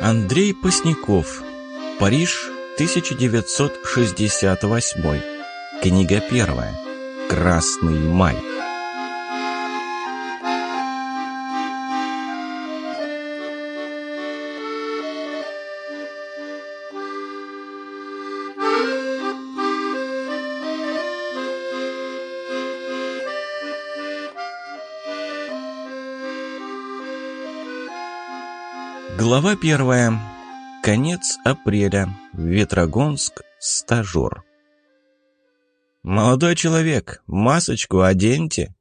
Андрей Посняков. Париж, 1968. Книга первая. Красный май. Глава первая. Конец апреля. Ветрогонск. Стажер. «Молодой человек, масочку оденьте!»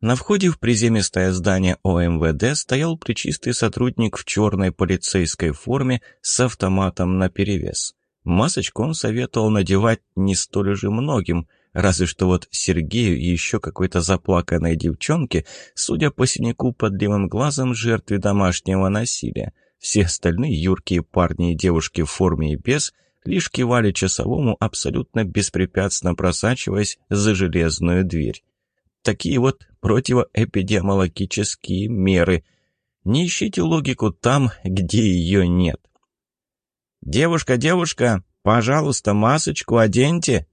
На входе в приземистое здание ОМВД стоял причистый сотрудник в черной полицейской форме с автоматом наперевес. Масочку он советовал надевать не столь же многим – Разве что вот Сергею и еще какой-то заплаканной девчонке, судя по синяку под левым глазом, жертве домашнего насилия. Все остальные юркие парни и девушки в форме и без лишь кивали часовому, абсолютно беспрепятственно просачиваясь за железную дверь. Такие вот противоэпидемиологические меры. Не ищите логику там, где ее нет. «Девушка, девушка, пожалуйста, масочку оденьте!»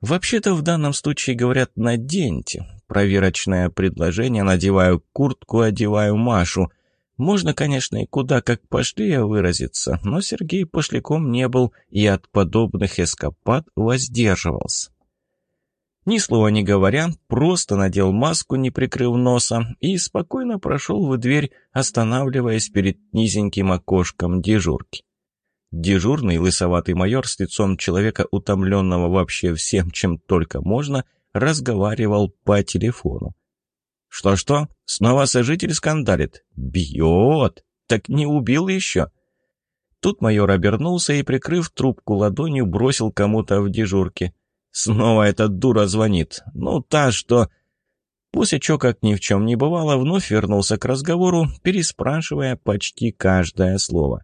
Вообще-то в данном случае говорят «наденьте». Проверочное предложение «надеваю куртку, одеваю Машу». Можно, конечно, и куда как пошли выразиться, но Сергей пошляком не был и от подобных эскапад воздерживался. Ни слова не говоря, просто надел маску, не прикрыв носа, и спокойно прошел в дверь, останавливаясь перед низеньким окошком дежурки. Дежурный лысоватый майор с лицом человека, утомленного вообще всем, чем только можно, разговаривал по телефону. «Что-что? Снова сожитель скандалит? Бьет! Так не убил еще?» Тут майор обернулся и, прикрыв трубку ладонью, бросил кому-то в дежурке. «Снова эта дура звонит. Ну, та, что...» После чего, как ни в чем не бывало, вновь вернулся к разговору, переспрашивая почти каждое слово.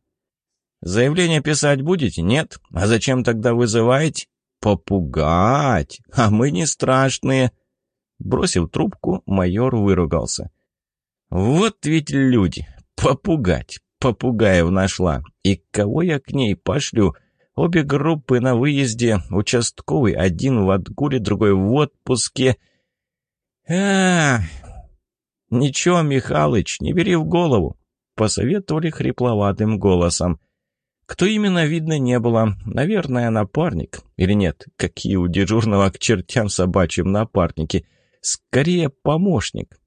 Заявление писать будете? Нет? А зачем тогда вызываете? Попугать! А мы не страшные!» Бросив трубку, майор выругался. «Вот ведь люди! Попугать! Попугаев нашла! И кого я к ней пошлю? Обе группы на выезде, участковый, один в отгуле, другой в отпуске. а «Ничего, Михалыч, не бери в голову!» — посоветовали хрипловатым голосом. Кто именно, видно не было. Наверное, напарник. Или нет, какие у дежурного к чертям собачьим напарники. Скорее, помощник.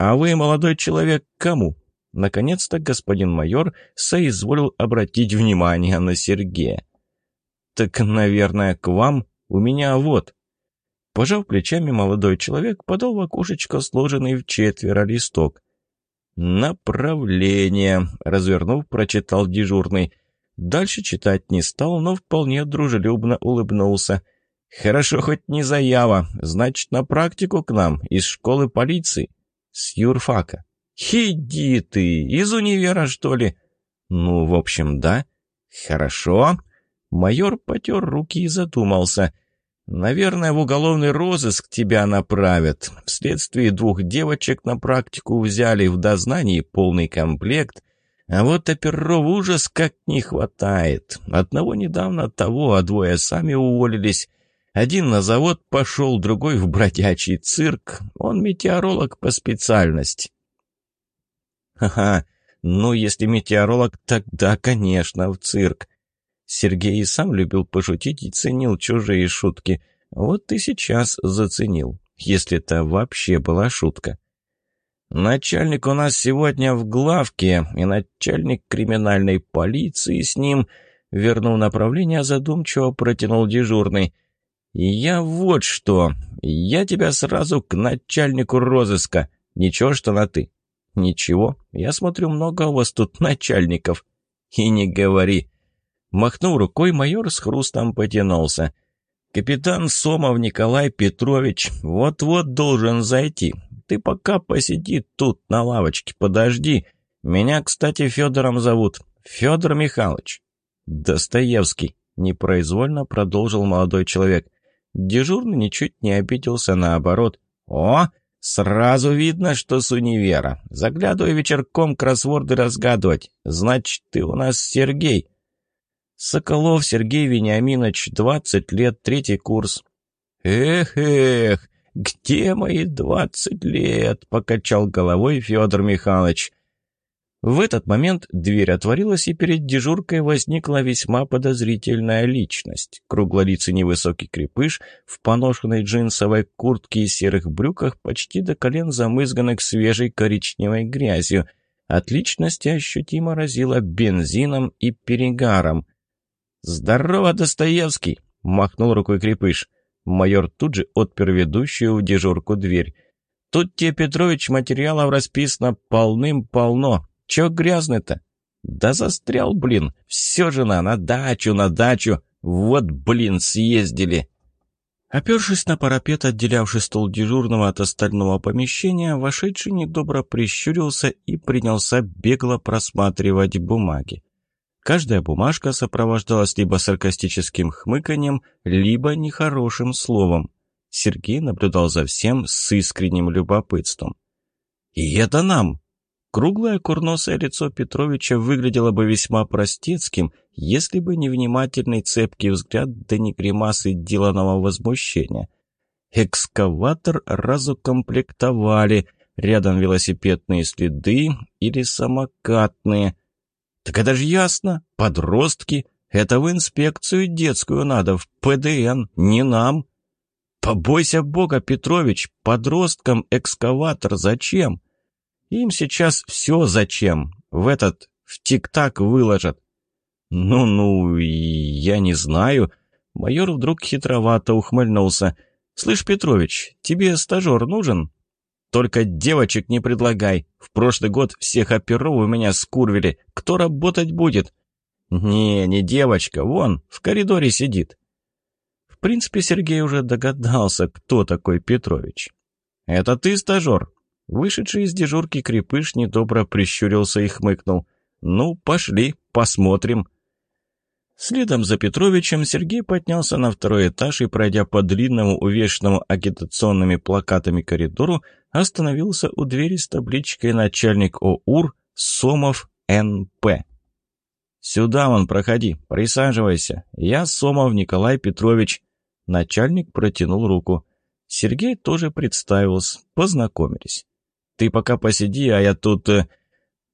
А вы, молодой человек, кому? Наконец-то господин майор соизволил обратить внимание на Сергея. «Так, наверное, к вам? У меня вот». Пожав плечами, молодой человек подал в окошечко сложенный в четверо листок. «Направление», — развернув, прочитал дежурный. Дальше читать не стал, но вполне дружелюбно улыбнулся. «Хорошо, хоть не заява. Значит, на практику к нам, из школы полиции. С юрфака». «Иди ты! Из универа, что ли?» «Ну, в общем, да». «Хорошо». Майор потер руки и задумался. «Наверное, в уголовный розыск тебя направят. Вследствие двух девочек на практику взяли в дознании полный комплект, а вот оперов ужас как не хватает. Одного недавно того, а двое сами уволились. Один на завод пошел, другой в бродячий цирк. Он метеоролог по специальности. Ха-ха, ну если метеоролог, тогда, конечно, в цирк. Сергей и сам любил пошутить и ценил чужие шутки. Вот и сейчас заценил, если это вообще была шутка. Начальник у нас сегодня в главке, и начальник криминальной полиции с ним, вернул направление, задумчиво протянул дежурный. «Я вот что. Я тебя сразу к начальнику розыска. Ничего, что на «ты». «Ничего. Я смотрю, много у вас тут начальников». «И не говори». Махнув рукой, майор с хрустом потянулся. «Капитан Сомов Николай Петрович вот-вот должен зайти. Ты пока посиди тут на лавочке, подожди. Меня, кстати, Федором зовут. Федор Михайлович». «Достоевский», — непроизвольно продолжил молодой человек. Дежурный ничуть не обиделся, наоборот. «О, Сразу видно, что с универа. Заглядывай вечерком кроссворды разгадывать. Значит, ты у нас Сергей. Соколов Сергей Вениаминович, 20 лет, третий курс. Эх-эх, где мои двадцать лет? Покачал головой Федор Михайлович. В этот момент дверь отворилась, и перед дежуркой возникла весьма подозрительная личность. Круглолицый невысокий крепыш в поношенной джинсовой куртке и серых брюках, почти до колен замызганных свежей коричневой грязью. От личности ощутимо разило бензином и перегаром. «Здорово, Достоевский!» — махнул рукой крепыш. Майор тут же отпер ведущую в дежурку дверь. «Тут тебе, Петрович, материалов расписано полным-полно. Чё грязный-то? Да застрял, блин. Все же на, на дачу, на дачу. Вот, блин, съездили. Опершись на парапет, отделявший стол дежурного от остального помещения, вошедший недобро прищурился и принялся бегло просматривать бумаги. Каждая бумажка сопровождалась либо саркастическим хмыканьем, либо нехорошим словом. Сергей наблюдал за всем с искренним любопытством. «И это нам!» Круглое курносое лицо Петровича выглядело бы весьма простецким, если бы не внимательный цепкий взгляд да не гримасы деланного возмущения. Экскаватор разукомплектовали, рядом велосипедные следы или самокатные. Так это же ясно, подростки. Это в инспекцию детскую надо, в ПДН, не нам. Побойся бога, Петрович, подросткам экскаватор зачем? Им сейчас все зачем. В этот, в тик-так выложат. Ну-ну, я не знаю. Майор вдруг хитровато ухмыльнулся. «Слышь, Петрович, тебе стажер нужен?» «Только девочек не предлагай. В прошлый год всех оперов у меня скурвили. Кто работать будет?» «Не, не девочка. Вон, в коридоре сидит». В принципе, Сергей уже догадался, кто такой Петрович. «Это ты стажер?» Вышедший из дежурки крепыш недобро прищурился и хмыкнул. «Ну, пошли, посмотрим». Следом за Петровичем Сергей поднялся на второй этаж и, пройдя по длинному, увешанному агитационными плакатами коридору, остановился у двери с табличкой «Начальник ОУР Сомов Н.П.». «Сюда вон, проходи, присаживайся. Я Сомов Николай Петрович». Начальник протянул руку. Сергей тоже представился, познакомились. Ты пока посиди, а я тут...» э,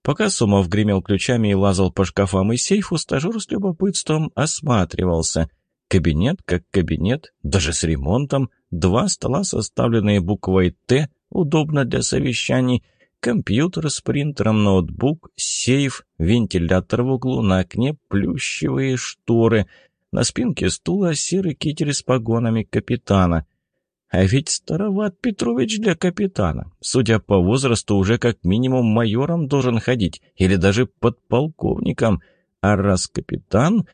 Пока Сумов гремел ключами и лазал по шкафам и сейфу, стажер с любопытством осматривался. Кабинет как кабинет, даже с ремонтом. Два стола, составленные буквой «Т», удобно для совещаний. Компьютер с принтером, ноутбук, сейф, вентилятор в углу, на окне плющевые шторы. На спинке стула серый китель с погонами капитана. А ведь староват Петрович для капитана. Судя по возрасту, уже как минимум майором должен ходить, или даже подполковником. А раз капитан,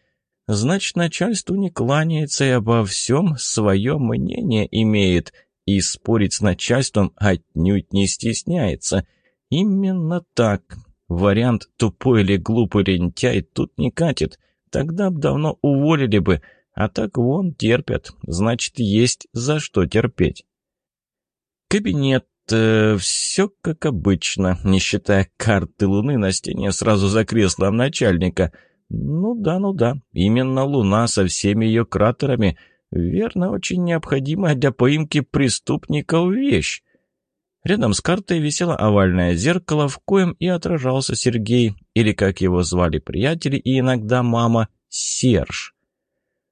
значит, начальству не кланяется и обо всем свое мнение имеет, и спорить с начальством отнюдь не стесняется. Именно так. Вариант «тупой или глупый лентяй» тут не катит. Тогда б давно уволили бы, а так вон терпят, значит, есть за что терпеть. Кабинет. Э, все как обычно, не считая карты Луны на стене сразу за креслом начальника. Ну да, ну да, именно Луна со всеми ее кратерами. Верно, очень необходимая для поимки преступников вещь. Рядом с картой висело овальное зеркало, в коем и отражался Сергей, или, как его звали приятели и иногда мама, Серж.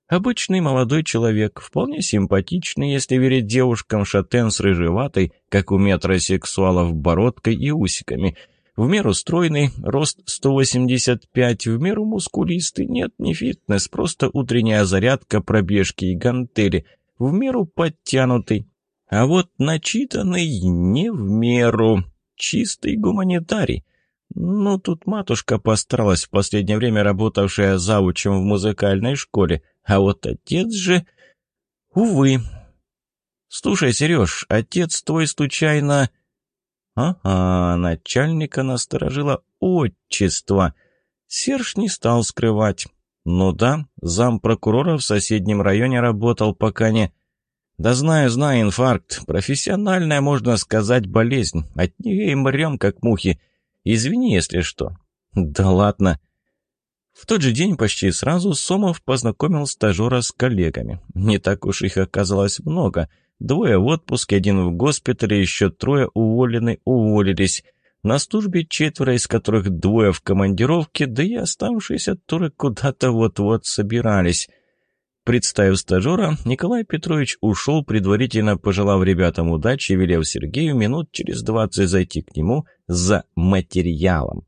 Обычный молодой человек, вполне симпатичный, если верить девушкам, шатен с рыжеватой, как у метросексуалов, бородкой и усиками. В меру стройный, рост 185, в меру мускулистый, нет, не фитнес, просто утренняя зарядка, пробежки и гантели. В меру подтянутый. А вот начитанный не в меру. Чистый гуманитарий. Ну, тут матушка постаралась в последнее время работавшая завучем в музыкальной школе. А вот отец же... Увы. Слушай, Сереж, отец твой случайно... Ага, начальника насторожило отчество. Серж не стал скрывать. Ну да, зампрокурора в соседнем районе работал, пока не... «Да знаю, знаю, инфаркт. Профессиональная, можно сказать, болезнь. От нее и мрем, как мухи. Извини, если что». «Да ладно». В тот же день почти сразу Сомов познакомил стажера с коллегами. Не так уж их оказалось много. Двое в отпуске, один в госпитале, еще трое уволены уволились. На службе четверо, из которых двое в командировке, да и оставшиеся туры куда-то вот-вот собирались. Представив стажера, Николай Петрович ушел, предварительно пожелав ребятам удачи велев Сергею минут через двадцать зайти к нему за материалом.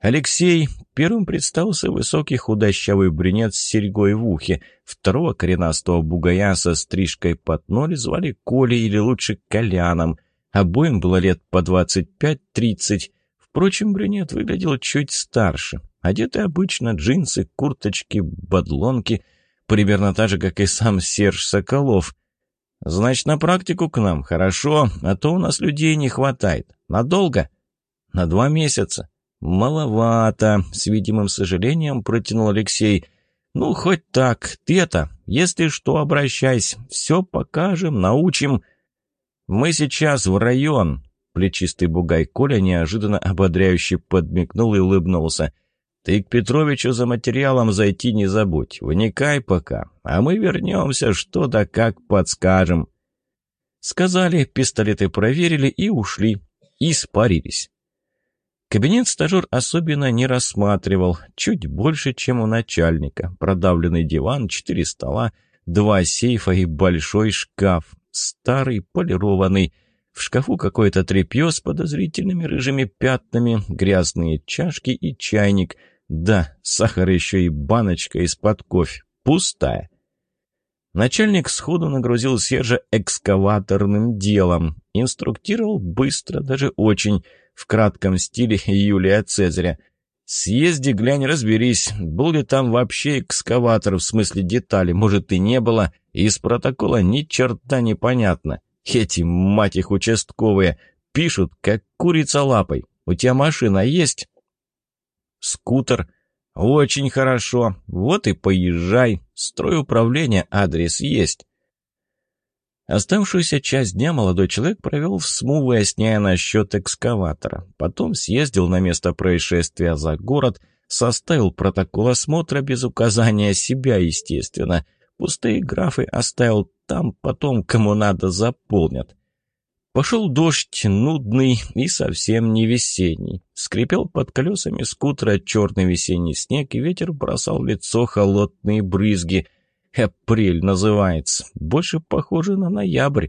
Алексей первым представился высокий худощавый брюнет с серьгой в ухе. Второго коренастого бугая со стрижкой под ноль звали Колей или лучше Коляном. Обоим было лет по двадцать пять-тридцать. Впрочем, брюнет выглядел чуть старше. Одетый обычно джинсы, курточки, бадлонки — Примерно так же, как и сам Серж Соколов. «Значит, на практику к нам. Хорошо, а то у нас людей не хватает. Надолго?» «На два месяца». «Маловато», — с видимым сожалением протянул Алексей. «Ну, хоть так. Ты это, если что, обращайся. Все покажем, научим». «Мы сейчас в район», — плечистый бугай Коля неожиданно ободряюще подмигнул и улыбнулся. Ты к Петровичу за материалом зайти не забудь. Вникай пока, а мы вернемся, что да как подскажем». Сказали, пистолеты проверили и ушли. Испарились. Кабинет стажер особенно не рассматривал. Чуть больше, чем у начальника. Продавленный диван, четыре стола, два сейфа и большой шкаф. Старый, полированный. В шкафу какое-то тряпье с подозрительными рыжими пятнами, грязные чашки и чайник — да, сахар еще и баночка из-под кофе. Пустая. Начальник сходу нагрузил Сержа экскаваторным делом. Инструктировал быстро, даже очень, в кратком стиле Юлия Цезаря. «Съезди, глянь, разберись, был ли там вообще экскаватор, в смысле детали, может и не было, из протокола ни черта не понятно. Эти, мать их, участковые, пишут, как курица лапой. У тебя машина есть?» Скутер. Очень хорошо. Вот и поезжай. Строй управления, адрес есть. Оставшуюся часть дня молодой человек провел в СМУ, выясняя насчет экскаватора. Потом съездил на место происшествия за город, составил протокол осмотра без указания себя, естественно. Пустые графы оставил там, потом кому надо заполнят. Пошел дождь, нудный и совсем не весенний. Скрипел под колесами скутера черный весенний снег, и ветер бросал в лицо холодные брызги. Апрель называется. Больше похоже на ноябрь.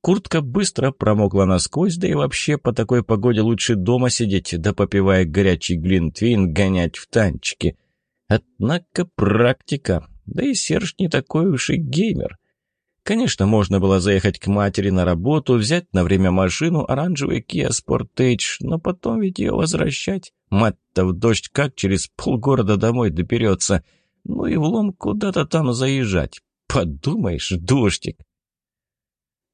Куртка быстро промокла насквозь, да и вообще по такой погоде лучше дома сидеть, да попивая горячий глинтвейн, гонять в танчики. Однако практика. Да и Серж не такой уж и геймер. Конечно, можно было заехать к матери на работу, взять на время машину оранжевый Kia Sportage, но потом ведь ее возвращать. Мать-то в дождь как через полгорода домой доберется. Ну и влом куда-то там заезжать. Подумаешь, дождик.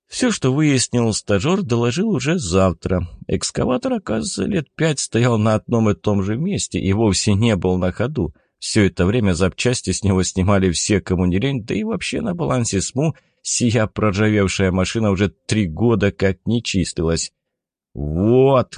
Все, что выяснил стажер, доложил уже завтра. Экскаватор, оказывается, лет пять стоял на одном и том же месте и вовсе не был на ходу. Все это время запчасти с него снимали все, кому не лень, да и вообще на балансе СМУ Сия проржавевшая машина уже три года как не чистилась. «Вот!»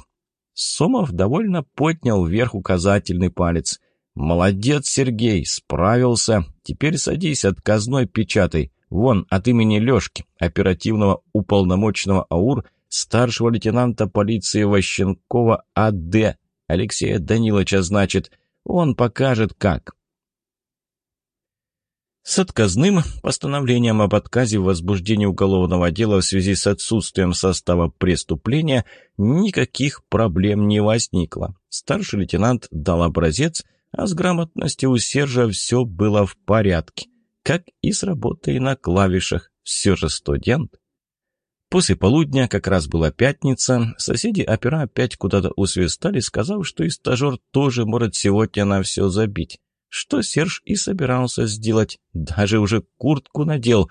Сомов довольно поднял вверх указательный палец. «Молодец, Сергей, справился. Теперь садись, отказной печатай. Вон, от имени Лешки, оперативного уполномоченного АУР, старшего лейтенанта полиции Ващенкова А.Д. Алексея Даниловича, значит. Он покажет, как. С отказным постановлением об отказе в возбуждении уголовного дела в связи с отсутствием состава преступления никаких проблем не возникло. Старший лейтенант дал образец, а с грамотностью у Сержа все было в порядке. Как и с работой на клавишах. Все же студент. После полудня, как раз была пятница, соседи опера опять куда-то усвистали, сказав, что и стажер тоже может сегодня на все забить что Серж и собирался сделать, даже уже куртку надел.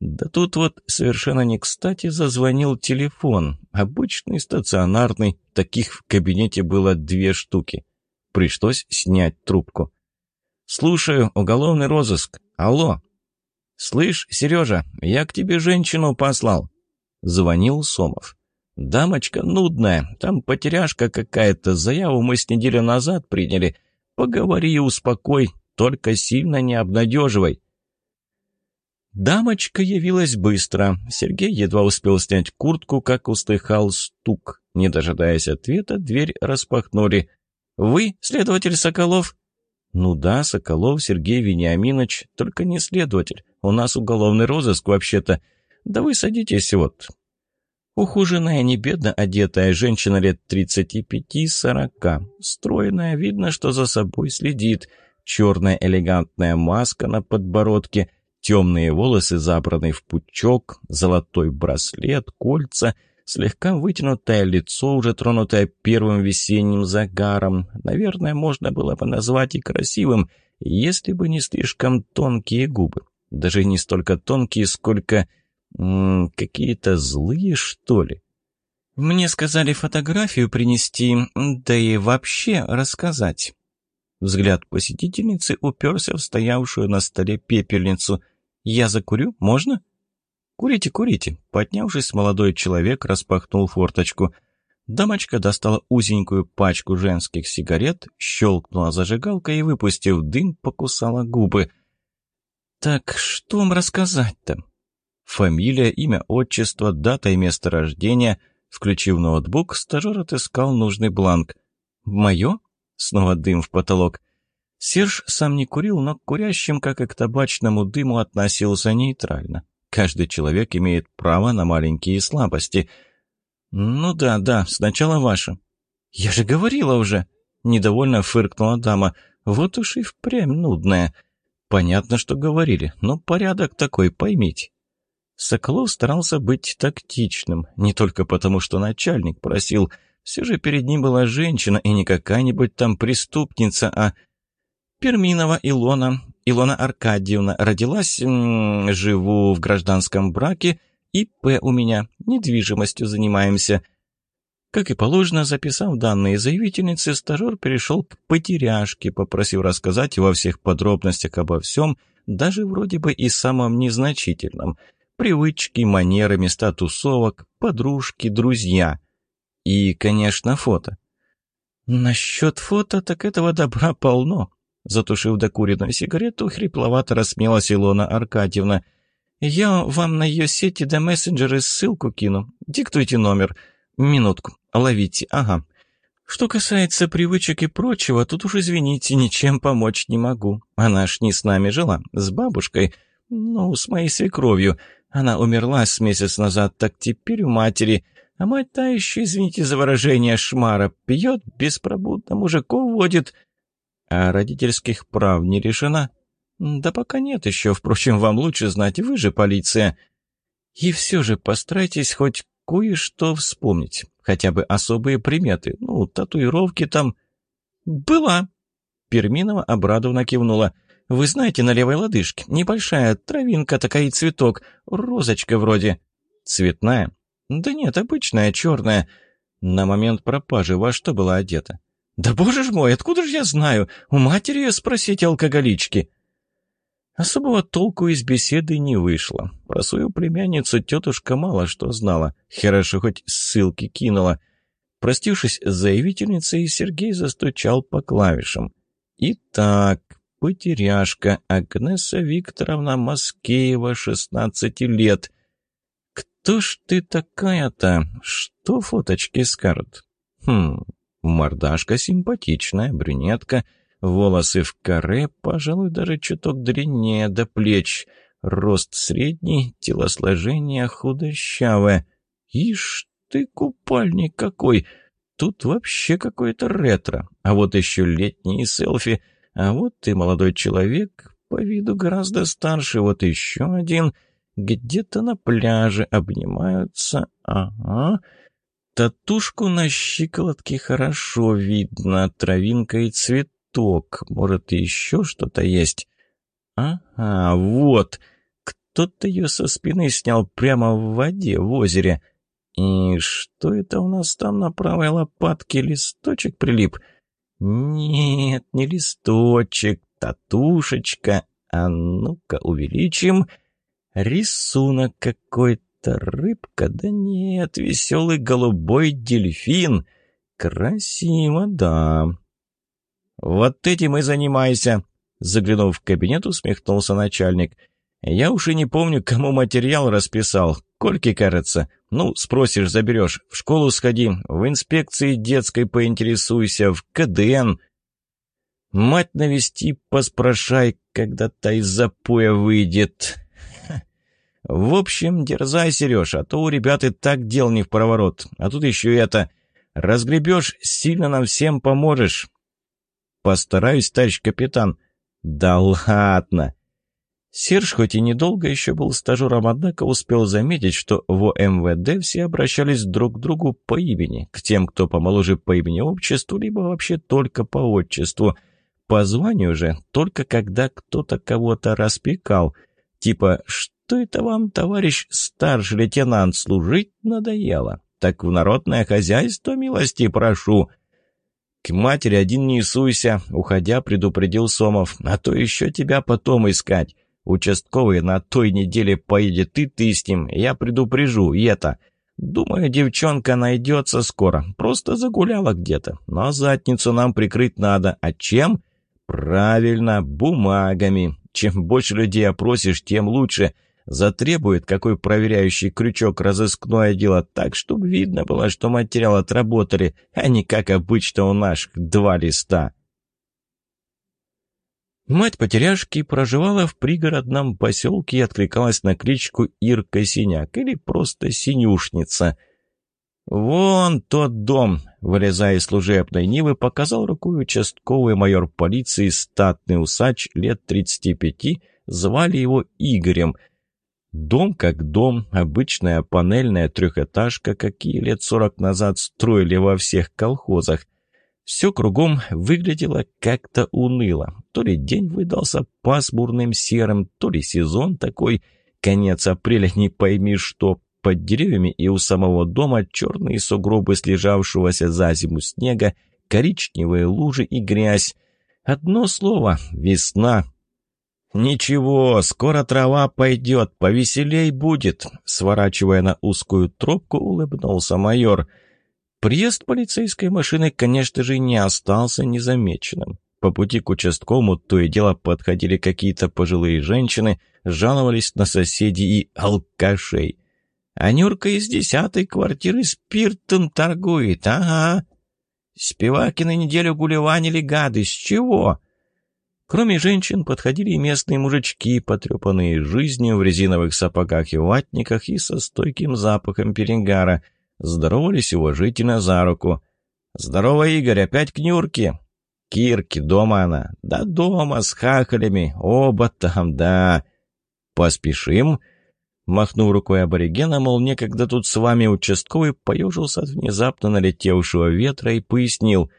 Да тут вот совершенно не кстати зазвонил телефон, обычный стационарный, таких в кабинете было две штуки. Пришлось снять трубку. «Слушаю, уголовный розыск. Алло!» «Слышь, Сережа, я к тебе женщину послал!» Звонил Сомов. «Дамочка нудная, там потеряшка какая-то, заяву мы с неделю назад приняли. Поговори и успокой, только сильно не обнадеживай». Дамочка явилась быстро. Сергей едва успел снять куртку, как услыхал стук. Не дожидаясь ответа, дверь распахнули. «Вы, следователь Соколов?» «Ну да, Соколов Сергей Вениаминович, только не следователь. У нас уголовный розыск вообще-то. Да вы садитесь вот». Ухоженная, не бедно одетая женщина лет тридцати пяти-сорока. Стройная, видно, что за собой следит. Черная элегантная маска на подбородке, темные волосы забраны в пучок, золотой браслет, кольца — Слегка вытянутое лицо, уже тронутое первым весенним загаром. Наверное, можно было бы назвать и красивым, если бы не слишком тонкие губы. Даже не столько тонкие, сколько... какие-то злые, что ли. «Мне сказали фотографию принести, да и вообще рассказать». Взгляд посетительницы уперся в стоявшую на столе пепельницу. «Я закурю? Можно?» «Курите, курите!» Поднявшись, молодой человек распахнул форточку. Дамочка достала узенькую пачку женских сигарет, щелкнула зажигалкой и, выпустив дым, покусала губы. «Так что вам рассказать-то?» Фамилия, имя, отчество, дата и место рождения. Включив ноутбук, стажер отыскал нужный бланк. «Мое?» Снова дым в потолок. Серж сам не курил, но к курящим, как и к табачному дыму, относился нейтрально. Каждый человек имеет право на маленькие слабости. Ну да, да, сначала ваше. Я же говорила уже. Недовольно фыркнула дама. Вот уж и впрямь нудная. Понятно, что говорили, но порядок такой, поймите. Соколов старался быть тактичным, не только потому, что начальник просил. Все же перед ним была женщина, и не какая-нибудь там преступница, а Перминова Илона, Илона Аркадьевна, родилась, живу в гражданском браке, ИП у меня, недвижимостью занимаемся. Как и положено, записав данные заявительницы, стажер перешел к потеряшке, попросив рассказать во всех подробностях обо всем, даже вроде бы и самом незначительном. Привычки, манеры, места тусовок, подружки, друзья. И, конечно, фото. Насчет фото, так этого добра полно. Затушив докуренную сигарету, хрипловато рассмеялась Илона Аркадьевна. «Я вам на ее сети до мессенджеры ссылку кину. Диктуйте номер. Минутку. Ловите. Ага. Что касается привычек и прочего, тут уж, извините, ничем помочь не могу. Она ж не с нами жила, с бабушкой. Ну, с моей свекровью. Она умерла с месяц назад, так теперь у матери. А мать та еще, извините за выражение, шмара, пьет, беспробудно мужиков водит». А родительских прав не решена? Да пока нет еще, впрочем, вам лучше знать, вы же полиция. И все же постарайтесь хоть кое-что вспомнить, хотя бы особые приметы, ну, татуировки там. Была. Перминова обрадованно кивнула. Вы знаете, на левой лодыжке небольшая травинка такая и цветок, розочка вроде. Цветная? Да нет, обычная, черная. На момент пропажи во что была одета? «Да боже ж мой, откуда же я знаю? У матери ее спросить алкоголички». Особого толку из беседы не вышло. Про свою племянницу тетушка мало что знала. Хорошо хоть ссылки кинула. Простившись с заявительницей, Сергей застучал по клавишам. «Итак, потеряшка Агнеса Викторовна Маскеева, 16 лет. Кто ж ты такая-то? Что фоточки скажут? Хм, Мордашка симпатичная, брюнетка, волосы в каре, пожалуй, даже чуток длиннее до плеч, рост средний, телосложение худощавое. Ишь ты, купальник какой! Тут вообще какой-то ретро. А вот еще летние селфи. А вот ты, молодой человек, по виду гораздо старше. Вот еще один. Где-то на пляже обнимаются. Ага. Татушку на щиколотке хорошо видно, травинка и цветок. Может, еще что-то есть? Ага, вот. Кто-то ее со спины снял прямо в воде, в озере. И что это у нас там на правой лопатке? Листочек прилип? Нет, не листочек, татушечка. А ну-ка увеличим. Рисунок какой-то, рыбка, да нет, веселый голубой дельфин. Красиво, да. Вот этим и занимайся, заглянув в кабинет, усмехнулся начальник. Я уж и не помню, кому материал расписал. Кольки, кажется. Ну, спросишь, заберешь. В школу сходи, в инспекции детской поинтересуйся, в КДН. Мать навести, поспрашай, когда та из запоя выйдет. В общем, дерзай, Сереж, а то у ребят и так дел не в проворот. А тут еще это. Разгребешь, сильно нам всем поможешь. Постараюсь, товарищ капитан. Да ладно. Серж, хоть и недолго еще был стажером, однако успел заметить, что в МВД все обращались друг к другу по имени, к тем, кто помоложе по имени обществу, либо вообще только по отчеству. По званию же, только когда кто-то кого-то распекал. Типа, что это вам, товарищ старший лейтенант, служить надоело? Так в народное хозяйство милости прошу. «К матери один не суйся», — уходя, предупредил Сомов, «а то еще тебя потом искать». Участковый на той неделе поедет и ты с ним, я предупрежу, и это. Думаю, девчонка найдется скоро, просто загуляла где-то. Но задницу нам прикрыть надо. А чем? Правильно, бумагами. Чем больше людей опросишь, тем лучше. Затребует какой проверяющий крючок разыскное дело так, чтобы видно было, что материал отработали, а не как обычно у наших два листа. Мать потеряшки проживала в пригородном поселке и откликалась на кличку Ирка Синяк или просто Синюшница. «Вон тот дом!» — вылезая из служебной Нивы, показал рукой участковый майор полиции статный усач лет 35, звали его Игорем. Дом как дом, обычная панельная трехэтажка, какие лет сорок назад строили во всех колхозах. Все кругом выглядело как-то уныло. То ли день выдался пасмурным серым, то ли сезон такой. Конец апреля не пойми что. Под деревьями и у самого дома черные сугробы слежавшегося за зиму снега, коричневые лужи и грязь. Одно слово — весна. «Ничего, скоро трава пойдет, повеселей будет», — сворачивая на узкую тропку, улыбнулся майор — Приезд полицейской машины, конечно же, не остался незамеченным. По пути к участковому то и дело подходили какие-то пожилые женщины, жаловались на соседей и алкашей. А Нюрка из десятой квартиры спиртом торгует, ага. Спиваки на неделю гулеванили гады, с чего? Кроме женщин подходили и местные мужички, потрепанные жизнью в резиновых сапогах и ватниках и со стойким запахом перегара — Здоровались уважительно за руку. «Здорово, Игорь, опять к Нюрке?» «Кирке, дома она?» «Да дома, с хахалями, оба там, да». «Поспешим?» Махнув рукой аборигена, мол, некогда тут с вами участковый, поежился от внезапно налетевшего ветра и пояснил.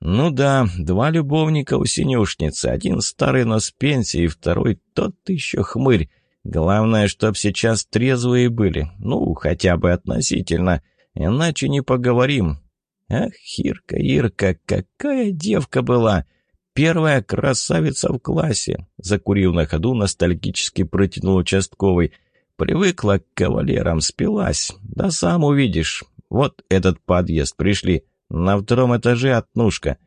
«Ну да, два любовника у синюшницы, один старый, но с пенсией, второй тот еще хмырь. Главное, чтоб сейчас трезвые были, ну, хотя бы относительно, иначе не поговорим. Ах, Ирка, Ирка, какая девка была! Первая красавица в классе!» Закурив на ходу, ностальгически протянул участковый. «Привыкла к кавалерам, спилась. Да сам увидишь. Вот этот подъезд пришли. На втором этаже отнушка».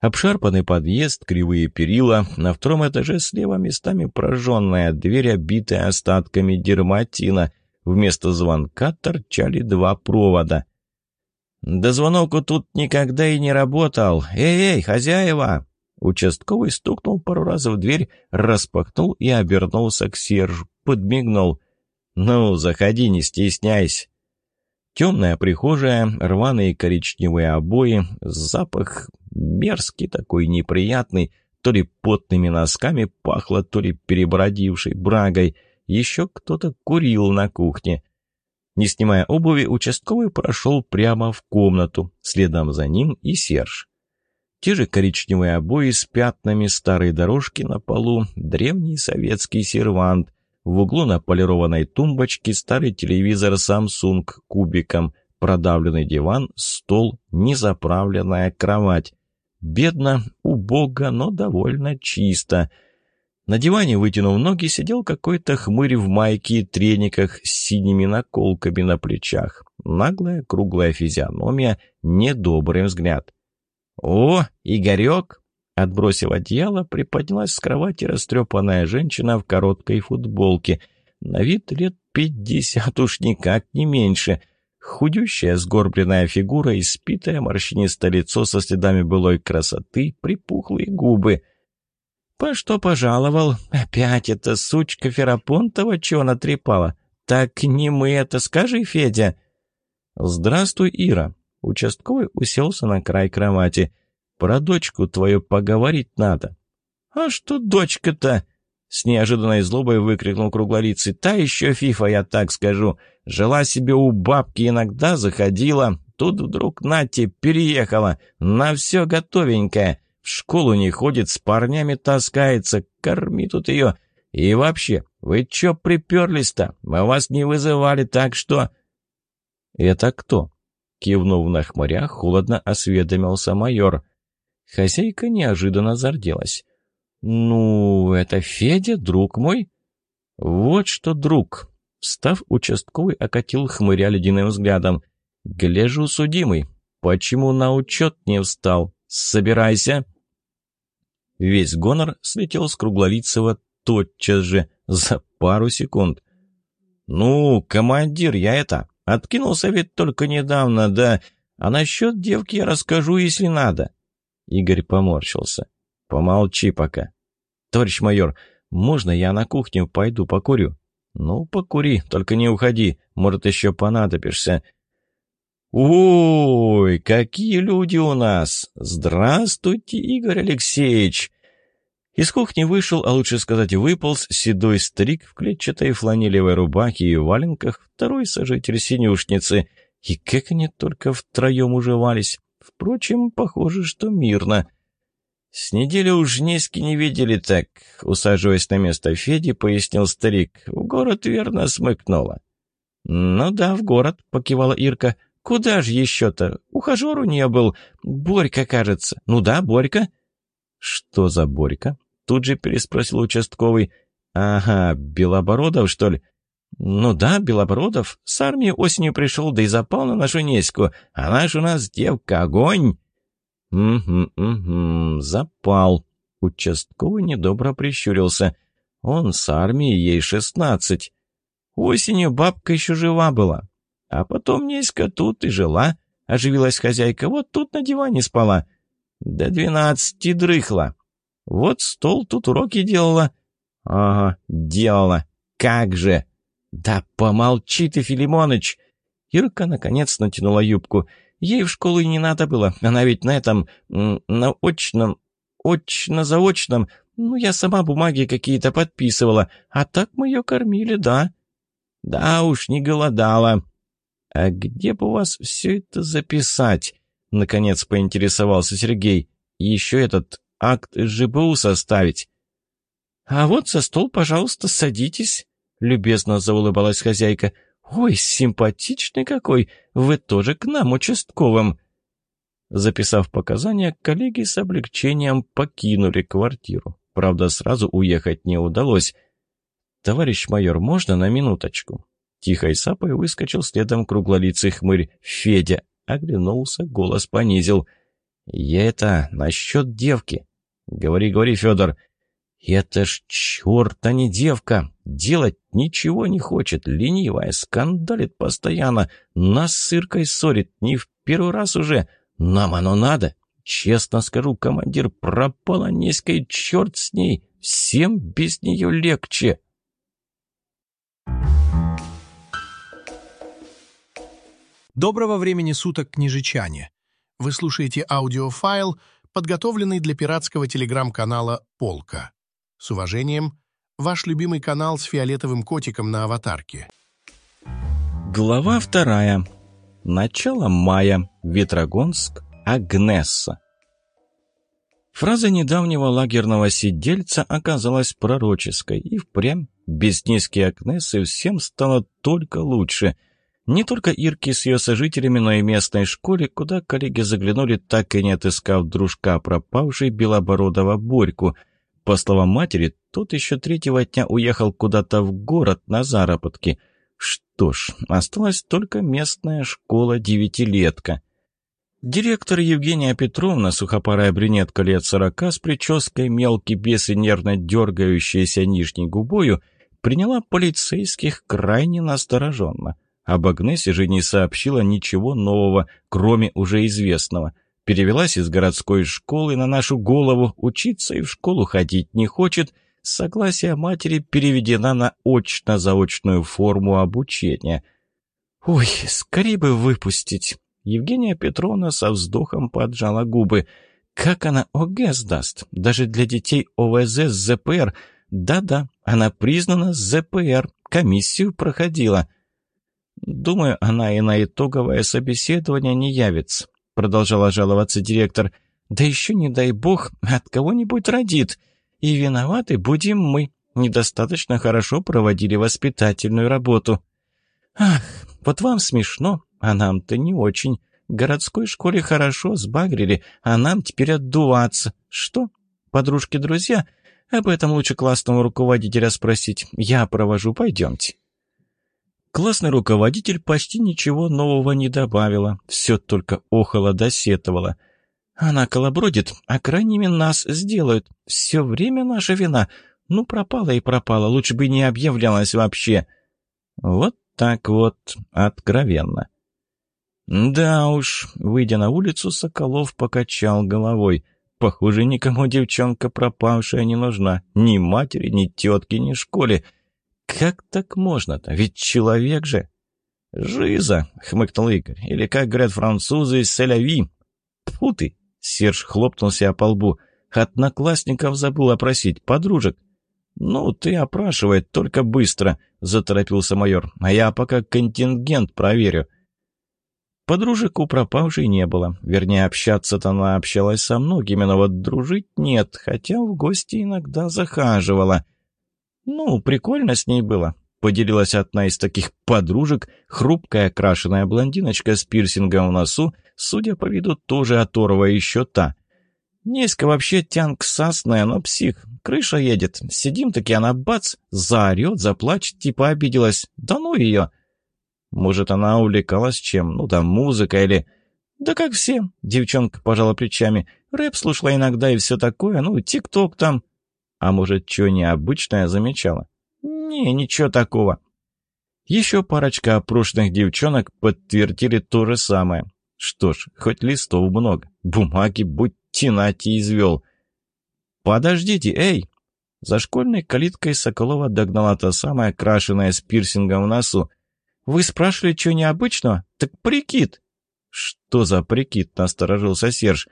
Обшарпанный подъезд, кривые перила, на втором этаже слева местами прожженная дверь, обитая остатками дерматина. Вместо звонка торчали два провода. «Да звонок тут никогда и не работал! Эй-эй, хозяева!» Участковый стукнул пару раз в дверь, распахнул и обернулся к Сержу, подмигнул. «Ну, заходи, не стесняйся!» Темная прихожая, рваные коричневые обои, запах мерзкий такой, неприятный, то ли потными носками пахло, то ли перебродившей брагой. Еще кто-то курил на кухне. Не снимая обуви, участковый прошел прямо в комнату, следом за ним и Серж. Те же коричневые обои с пятнами старой дорожки на полу, древний советский сервант, в углу на полированной тумбочке старый телевизор Samsung кубиком, продавленный диван, стол, незаправленная кровать. Бедно, убого, но довольно чисто. На диване, вытянув ноги, сидел какой-то хмырь в майке и трениках с синими наколками на плечах. Наглая круглая физиономия, недобрый взгляд. «О, Игорек!» Отбросив одеяло, приподнялась с кровати растрепанная женщина в короткой футболке. На вид лет пятьдесят уж никак не меньше. Худющая сгорбленная фигура, испитое морщинистое лицо со следами былой красоты, припухлые губы. «По что пожаловал? Опять эта сучка Ферапонтова чего натрепала? Так не мы это, скажи, Федя!» «Здравствуй, Ира!» Участковый уселся на край кровати. «Про дочку твою поговорить надо». «А что дочка-то?» С неожиданной злобой выкрикнул круглолицый. «Та еще фифа, я так скажу. Жила себе у бабки, иногда заходила. Тут вдруг Нати переехала. На все готовенькое. В школу не ходит, с парнями таскается. Корми тут ее. И вообще, вы че приперлись-то? Мы вас не вызывали, так что...» «Это кто?» Кивнув на хмыря, холодно осведомился майор. Хозяйка неожиданно зарделась. «Ну, это Федя, друг мой?» «Вот что, друг!» Встав, участковый окатил хмыря ледяным взглядом. «Гляжу, судимый, почему на учет не встал? Собирайся!» Весь гонор слетел с Круглолицева тотчас же, за пару секунд. «Ну, командир, я это, откинулся ведь только недавно, да, а насчет девки я расскажу, если надо». Игорь поморщился. «Помолчи пока». «Товарищ майор, можно я на кухню пойду покурю?» «Ну, покури, только не уходи, может, еще понадобишься». «Ой, какие люди у нас! Здравствуйте, Игорь Алексеевич!» Из кухни вышел, а лучше сказать, выполз седой старик в клетчатой фланелевой рубахе и валенках, второй сожитель синюшницы. И как они только втроем уживались. Впрочем, похоже, что мирно. «С недели уж Нески не видели так», — усаживаясь на место Феди, пояснил старик. «В город верно смыкнуло». «Ну да, в город», — покивала Ирка. «Куда же еще-то? Ухажер у нее был. Борька, кажется. Ну да, Борька». «Что за Борька?» — тут же переспросил участковый. «Ага, Белобородов, что ли?» «Ну да, Белобородов. С армии осенью пришел, да и запал на нашу Неську. Она ж у нас девка, огонь!» «Угу, угу, запал». Участковый недобро прищурился. «Он с армией, ей шестнадцать. Осенью бабка еще жива была. А потом Неська тут и жила. Оживилась хозяйка, вот тут на диване спала. До двенадцати дрыхла. Вот стол тут уроки делала». «Ага, делала. Как же!» «Да помолчи ты, Филимоныч!» Ирка наконец натянула юбку. Ей в школу и не надо было. Она ведь на этом, на очном, очно-заочном, ну, я сама бумаги какие-то подписывала. А так мы ее кормили, да. Да уж, не голодала. А где бы у вас все это записать? Наконец поинтересовался Сергей. Еще этот акт ЖБУ составить. А вот за стол, пожалуйста, садитесь. Любезно заулыбалась хозяйка. «Ой, симпатичный какой! Вы тоже к нам, участковым!» Записав показания, коллеги с облегчением покинули квартиру. Правда, сразу уехать не удалось. «Товарищ майор, можно на минуточку?» Тихой сапой выскочил следом круглолицый хмырь. Федя оглянулся, голос понизил. «Я это насчет девки». «Говори, говори, Федор». «Это ж черт, а не девка! Делать ничего не хочет, ленивая, скандалит постоянно, нас с Иркой ссорит, не в первый раз уже. Нам оно надо. Честно скажу, командир, пропала и черт с ней, всем без нее легче». Доброго времени суток, княжичане! Вы слушаете аудиофайл, подготовленный для пиратского телеграм-канала «Полка». С уважением, ваш любимый канал с фиолетовым котиком на аватарке. Глава вторая. Начало мая. Ветрогонск. Агнесса. Фраза недавнего лагерного сидельца оказалась пророческой, и впрямь без низкие Агнессы всем стало только лучше. Не только Ирки с ее сожителями, но и местной школе, куда коллеги заглянули, так и не отыскав дружка пропавшей белобородого Борьку — По словам матери, тот еще третьего дня уехал куда-то в город на заработки. Что ж, осталась только местная школа-девятилетка. Директор Евгения Петровна, сухопарая брюнетка лет сорока, с прической мелкий бес и нервно дергающейся нижней губою, приняла полицейских крайне настороженно. Об Агнесе же не сообщила ничего нового, кроме уже известного. Перевелась из городской школы на нашу голову, учиться и в школу ходить не хочет, согласие матери переведена на очно-заочную форму обучения. «Ой, скорее бы выпустить!» Евгения Петровна со вздохом поджала губы. «Как она ОГЭ сдаст? Даже для детей ОВЗ с ЗПР. Да-да, она признана ЗПР, комиссию проходила». «Думаю, она и на итоговое собеседование не явится», продолжала жаловаться директор. «Да еще, не дай бог, от кого-нибудь родит. И виноваты будем мы. Недостаточно хорошо проводили воспитательную работу». «Ах, вот вам смешно, а нам-то не очень. Городской школе хорошо сбагрили, а нам теперь отдуваться. Что? Подружки-друзья? Об этом лучше классного руководителя спросить. Я провожу, пойдемте. Классный руководитель почти ничего нового не добавила, все только охоло досетовала. Она колобродит, а крайними нас сделают. Все время наша вина. Ну, пропала и пропала, лучше бы не объявлялась вообще. Вот так вот, откровенно. Да уж, выйдя на улицу, Соколов покачал головой. Похоже, никому девчонка пропавшая не нужна. Ни матери, ни тетке, ни школе. Как так можно-то? Ведь человек же. «Жиза!» — хмыкнул Игорь. «Или, как говорят французы, селяви!» «Тьфу ты!» — Серж хлопнул себя по лбу. «Одноклассников забыл опросить, подружек». «Ну, ты опрашивай, только быстро», — заторопился майор. «А я пока контингент проверю». Подружек у пропавшей не было. Вернее, общаться-то она общалась со многими, но вот дружить нет, хотя в гости иногда захаживала. «Ну, прикольно с ней было», — поделилась одна из таких подружек, хрупкая крашеная блондиночка с пирсингом в носу, судя по виду, тоже оторва еще та. Неська вообще тянк сасная, но псих. Крыша едет. Сидим таки, она бац, заорет, заплачет, типа обиделась. Да ну ее!» Может, она увлекалась чем? Ну, там, музыка или... Да как все, девчонка пожала плечами. Рэп слушала иногда и все такое, ну, тик-ток там. А может, что необычное замечала? Не, ничего такого. Еще парочка опрошенных девчонок подтвердили то же самое. Что ж, хоть листов много, бумаги будь тенати извел. «Подождите, эй!» За школьной калиткой Соколова догнала та самая, крашеная с пирсингом в носу. Вы спрашивали, что необычного? Так прикид!» «Что за прикид?» — насторожился Серж.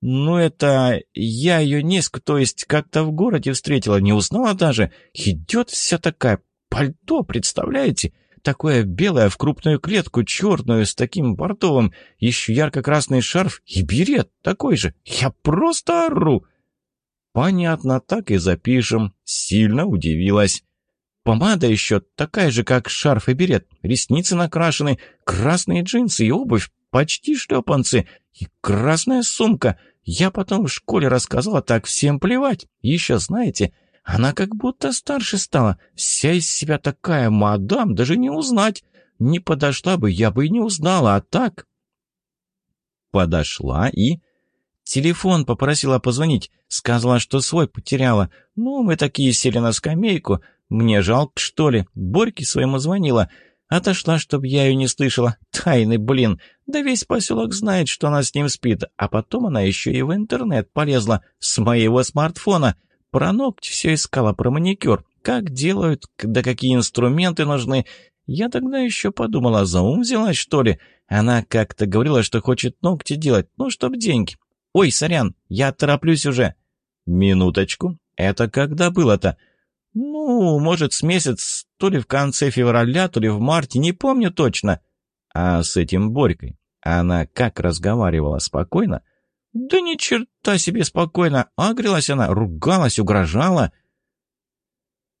«Ну, это... Я ее несколько, то есть как-то в городе встретила, не узнала даже. Идет вся такая... Пальто, представляете? Такое белое в крупную клетку, черную, с таким бордовым, еще ярко-красный шарф и берет такой же. Я просто ору!» «Понятно, так и запишем». Сильно удивилась. Помада еще такая же, как шарф и берет, ресницы накрашены, красные джинсы и обувь, почти шлепанцы, красная сумка. Я потом в школе рассказала, так всем плевать. Еще знаете, она как будто старше стала, вся из себя такая мадам, даже не узнать. Не подошла бы, я бы и не узнала, а так... Подошла и... Телефон попросила позвонить, сказала, что свой потеряла. Ну, мы такие сели на скамейку, мне жалко, что ли? Борьке своему звонила. Отошла, чтобы я ее не слышала. Тайный, блин. Да весь поселок знает, что она с ним спит. А потом она еще и в интернет полезла. С моего смартфона. Про ногти все искала, про маникюр. Как делают, да какие инструменты нужны. Я тогда еще подумала, за ум взялась, что ли? Она как-то говорила, что хочет ногти делать, ну, чтоб деньги. Ой, сорян, я тороплюсь уже. Минуточку. Это когда было-то? «Ну, может, с месяц, то ли в конце февраля, то ли в марте, не помню точно». «А с этим Борькой? Она как разговаривала? Спокойно?» «Да ни черта себе спокойно. Агрилась она, ругалась, угрожала».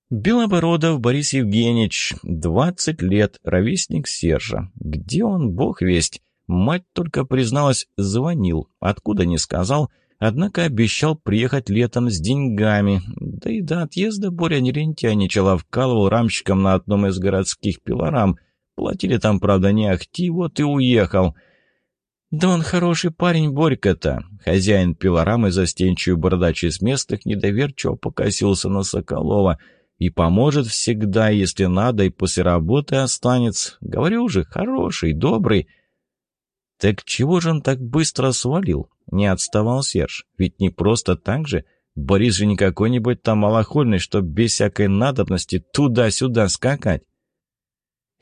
Белобородов Борис Евгеньевич, двадцать лет, ровесник Сержа. Где он, бог весть? Мать только призналась, звонил. Откуда не сказал. Однако обещал приехать летом с деньгами. Да и до отъезда Боря не лентяйничал, а вкалывал рамщиком на одном из городских пилорам. Платили там, правда, не ахти, вот и уехал. Да он хороший парень, Борька-то. Хозяин пилорамы, застенчивый бородач из местных, недоверчиво покосился на Соколова. И поможет всегда, если надо, и после работы останется. Говорю же, хороший, добрый. Так чего же он так быстро свалил? Не отставал Серж. Ведь не просто так же. Борис же не какой-нибудь там малохольный, чтоб без всякой надобности туда-сюда скакать.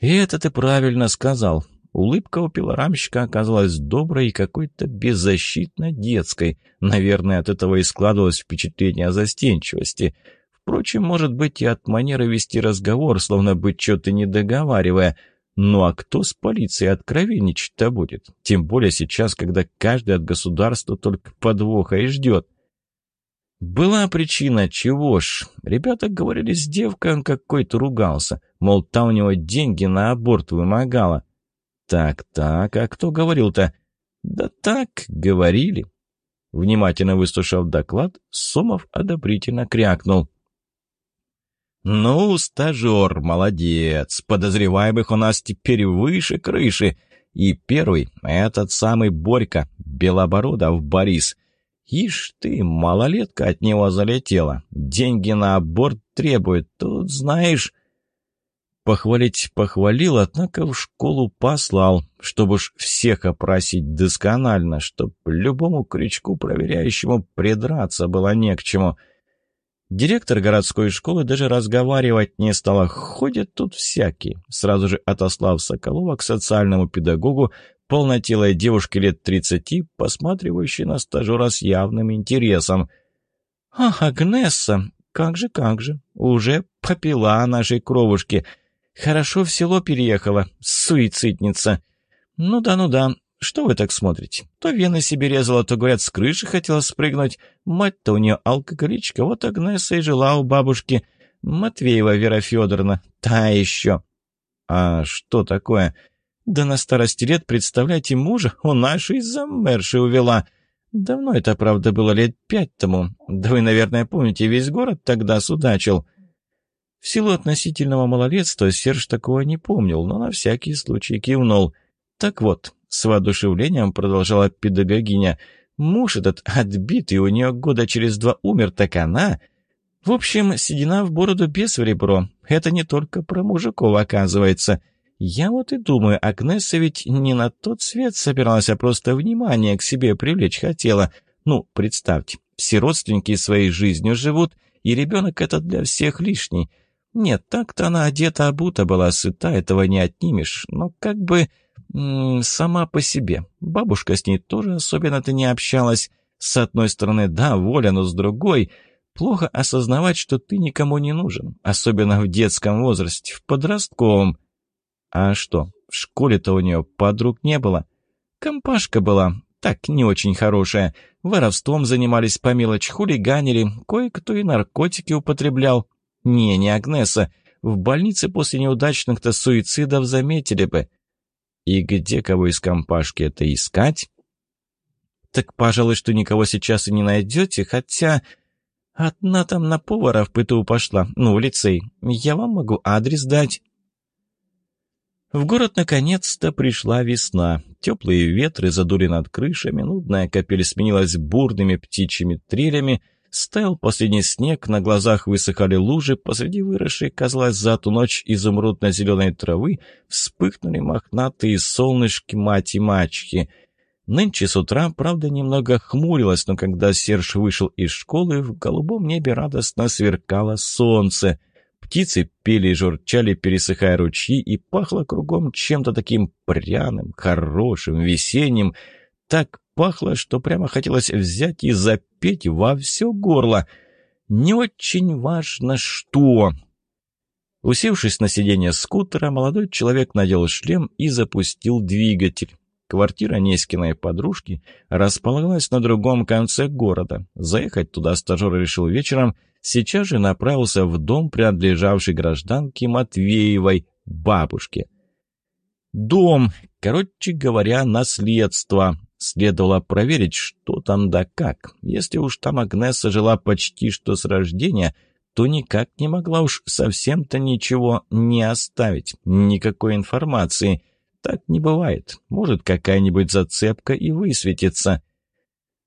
И это ты правильно сказал. Улыбка у пилорамщика оказалась доброй и какой-то беззащитно детской. Наверное, от этого и складывалось впечатление о застенчивости. Впрочем, может быть, и от манеры вести разговор, словно бы что-то не договаривая – ну а кто с полицией откровенничать-то будет? Тем более сейчас, когда каждый от государства только подвоха и ждет. Была причина, чего ж. Ребята говорили, с девкой он какой-то ругался. Мол, та у него деньги на аборт вымогала. Так-так, а кто говорил-то? Да так, говорили. Внимательно выслушав доклад, Сомов одобрительно крякнул. «Ну, стажер, молодец. Подозреваемых у нас теперь выше крыши. И первый — этот самый Борька, Белобородов Борис. Ишь ты, малолетка от него залетела. Деньги на аборт требует. Тут, знаешь...» Похвалить похвалил, однако в школу послал, чтобы уж всех опросить досконально, чтоб любому крючку проверяющему придраться было не к чему — Директор городской школы даже разговаривать не стала. Ходят тут всякие. Сразу же отослав Соколова к социальному педагогу, полнотелой девушке лет тридцати, посматривающей на стажера с явным интересом. «Ах, Агнесса! Как же, как же! Уже попила нашей кровушки! Хорошо в село переехала, суицидница! Ну да, ну да, что вы так смотрите? То вены себе резала, то, говорят, с крыши хотела спрыгнуть. Мать-то у нее алкоголичка, вот Агнеса и жила у бабушки. Матвеева Вера Федоровна, та еще. А что такое? Да на старости лет, представляете, мужа у нашей замершей увела. Давно это, правда, было лет пять тому. Да вы, наверное, помните, весь город тогда судачил. В силу относительного малолетства Серж такого не помнил, но на всякий случай кивнул. Так вот, с воодушевлением продолжала педагогиня. Муж этот отбитый, у нее года через два умер, так она... В общем, седина в бороду без в ребро. Это не только про мужиков, оказывается. Я вот и думаю, Агнеса ведь не на тот свет собиралась, а просто внимание к себе привлечь хотела. Ну, представьте, все родственники своей жизнью живут, и ребенок это для всех лишний. Нет, так-то она одета, обута была, сыта, этого не отнимешь. Но как бы сама по себе. Бабушка с ней тоже особенно-то не общалась. С одной стороны, да, воля, но с другой... Плохо осознавать, что ты никому не нужен, особенно в детском возрасте, в подростковом. А что, в школе-то у нее подруг не было? Компашка была, так, не очень хорошая. Воровством занимались по мелочи, хулиганили, кое-кто и наркотики употреблял. Не, не Агнеса. В больнице после неудачных-то суицидов заметили бы. И где кого из компашки это искать? Так, пожалуй, что никого сейчас и не найдете, хотя... Одна там на повара в ПТУ пошла, ну, в лицей. Я вам могу адрес дать. В город наконец-то пришла весна. Теплые ветры задули над крышами, нудная капель сменилась бурными птичьими трелями — Стаял последний снег, на глазах высыхали лужи, посреди выросшей, казалось, за ту ночь изумрудно-зеленой травы вспыхнули мохнатые солнышки мать и мачехи. Нынче с утра, правда, немного хмурилось, но когда Серж вышел из школы, в голубом небе радостно сверкало солнце. Птицы пели и журчали, пересыхая ручьи, и пахло кругом чем-то таким пряным, хорошим, весенним, так пахло, что прямо хотелось взять и запеть во все горло. Не очень важно что. Усевшись на сиденье скутера, молодой человек надел шлем и запустил двигатель. Квартира Неськиной подружки располагалась на другом конце города. Заехать туда стажер решил вечером, сейчас же направился в дом, принадлежавший гражданке Матвеевой, бабушке. Дом, короче говоря, наследство. Следовало проверить, что там да как. Если уж там Агнесса жила почти что с рождения, то никак не могла уж совсем-то ничего не оставить, никакой информации. Так не бывает. Может, какая-нибудь зацепка и высветится.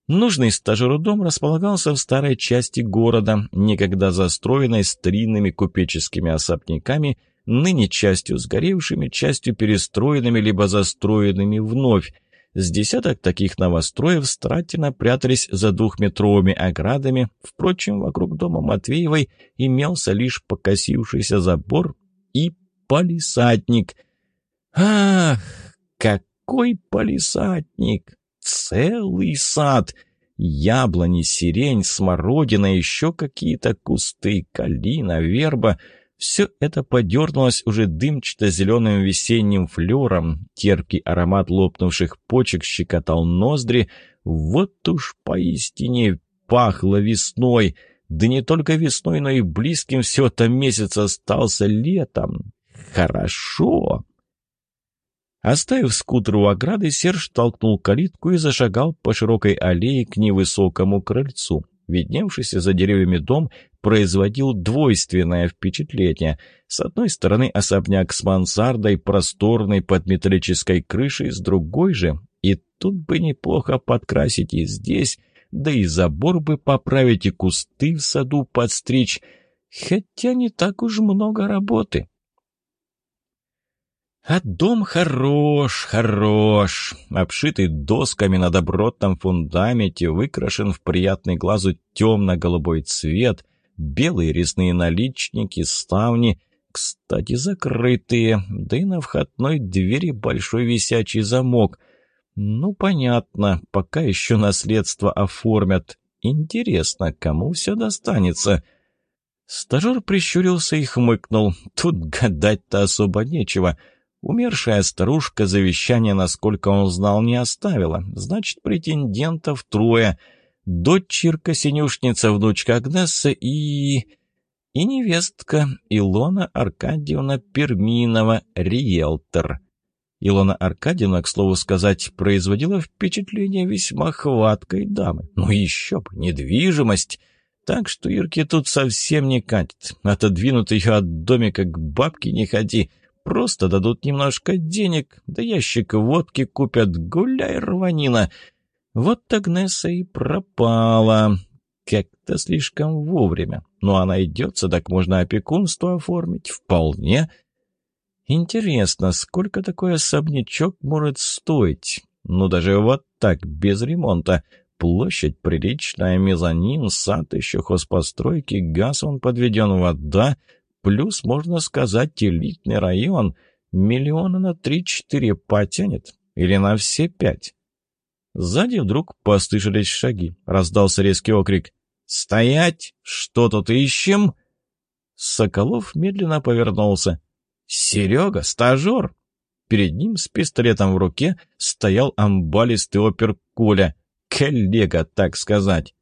Нужный стажеру дом располагался в старой части города, некогда застроенной старинными купеческими особняками, ныне частью сгоревшими, частью перестроенными либо застроенными вновь. С десяток таких новостроев старательно прятались за двухметровыми оградами. Впрочем, вокруг дома Матвеевой имелся лишь покосившийся забор и палисадник. Ах, какой палисадник! целый сад. Яблони, сирень, смородина, еще какие-то кусты, калина, верба. Все это подернулось уже дымчато-зеленым весенним флером. Терпкий аромат лопнувших почек щекотал ноздри. Вот уж поистине пахло весной. Да не только весной, но и близким все это месяц остался летом. Хорошо. Оставив скутер у ограды, Серж толкнул калитку и зашагал по широкой аллее к невысокому крыльцу. Видневшийся за деревьями дом производил двойственное впечатление. С одной стороны особняк с мансардой, просторной под металлической крышей, с другой же, и тут бы неплохо подкрасить и здесь, да и забор бы поправить, и кусты в саду подстричь, хотя не так уж много работы. А дом хорош, хорош, обшитый досками на добротном фундаменте, выкрашен в приятный глазу темно-голубой цвет, белые резные наличники, ставни, кстати, закрытые, да и на входной двери большой висячий замок. Ну, понятно, пока еще наследство оформят. Интересно, кому все достанется?» Стажер прищурился и хмыкнул. «Тут гадать-то особо нечего». Умершая старушка завещание, насколько он знал, не оставила. Значит, претендентов трое. Дочерка-синюшница, внучка Агнесса и... И невестка Илона Аркадьевна Перминова, риэлтор. Илона Аркадьевна, к слову сказать, производила впечатление весьма хваткой дамы. Ну еще бы, недвижимость. Так что Ирке тут совсем не катит. Отодвинут ее от домика к бабке не ходи. Просто дадут немножко денег, да ящик водки купят, гуляй, рванина. Вот Агнеса и пропала. Как-то слишком вовремя. Но она идется, так можно опекунство оформить. Вполне. Интересно, сколько такой особнячок может стоить? Ну, даже вот так, без ремонта. Площадь приличная, мезонин, сад, еще хозпостройки, газ он подведен, вода — Плюс, можно сказать, элитный район. Миллиона на три-четыре потянет. Или на все пять. Сзади вдруг послышались шаги. Раздался резкий окрик. «Стоять! Что тут ищем?» Соколов медленно повернулся. «Серега, стажер!» Перед ним с пистолетом в руке стоял амбалистый опер Коля. Коллега, так сказать.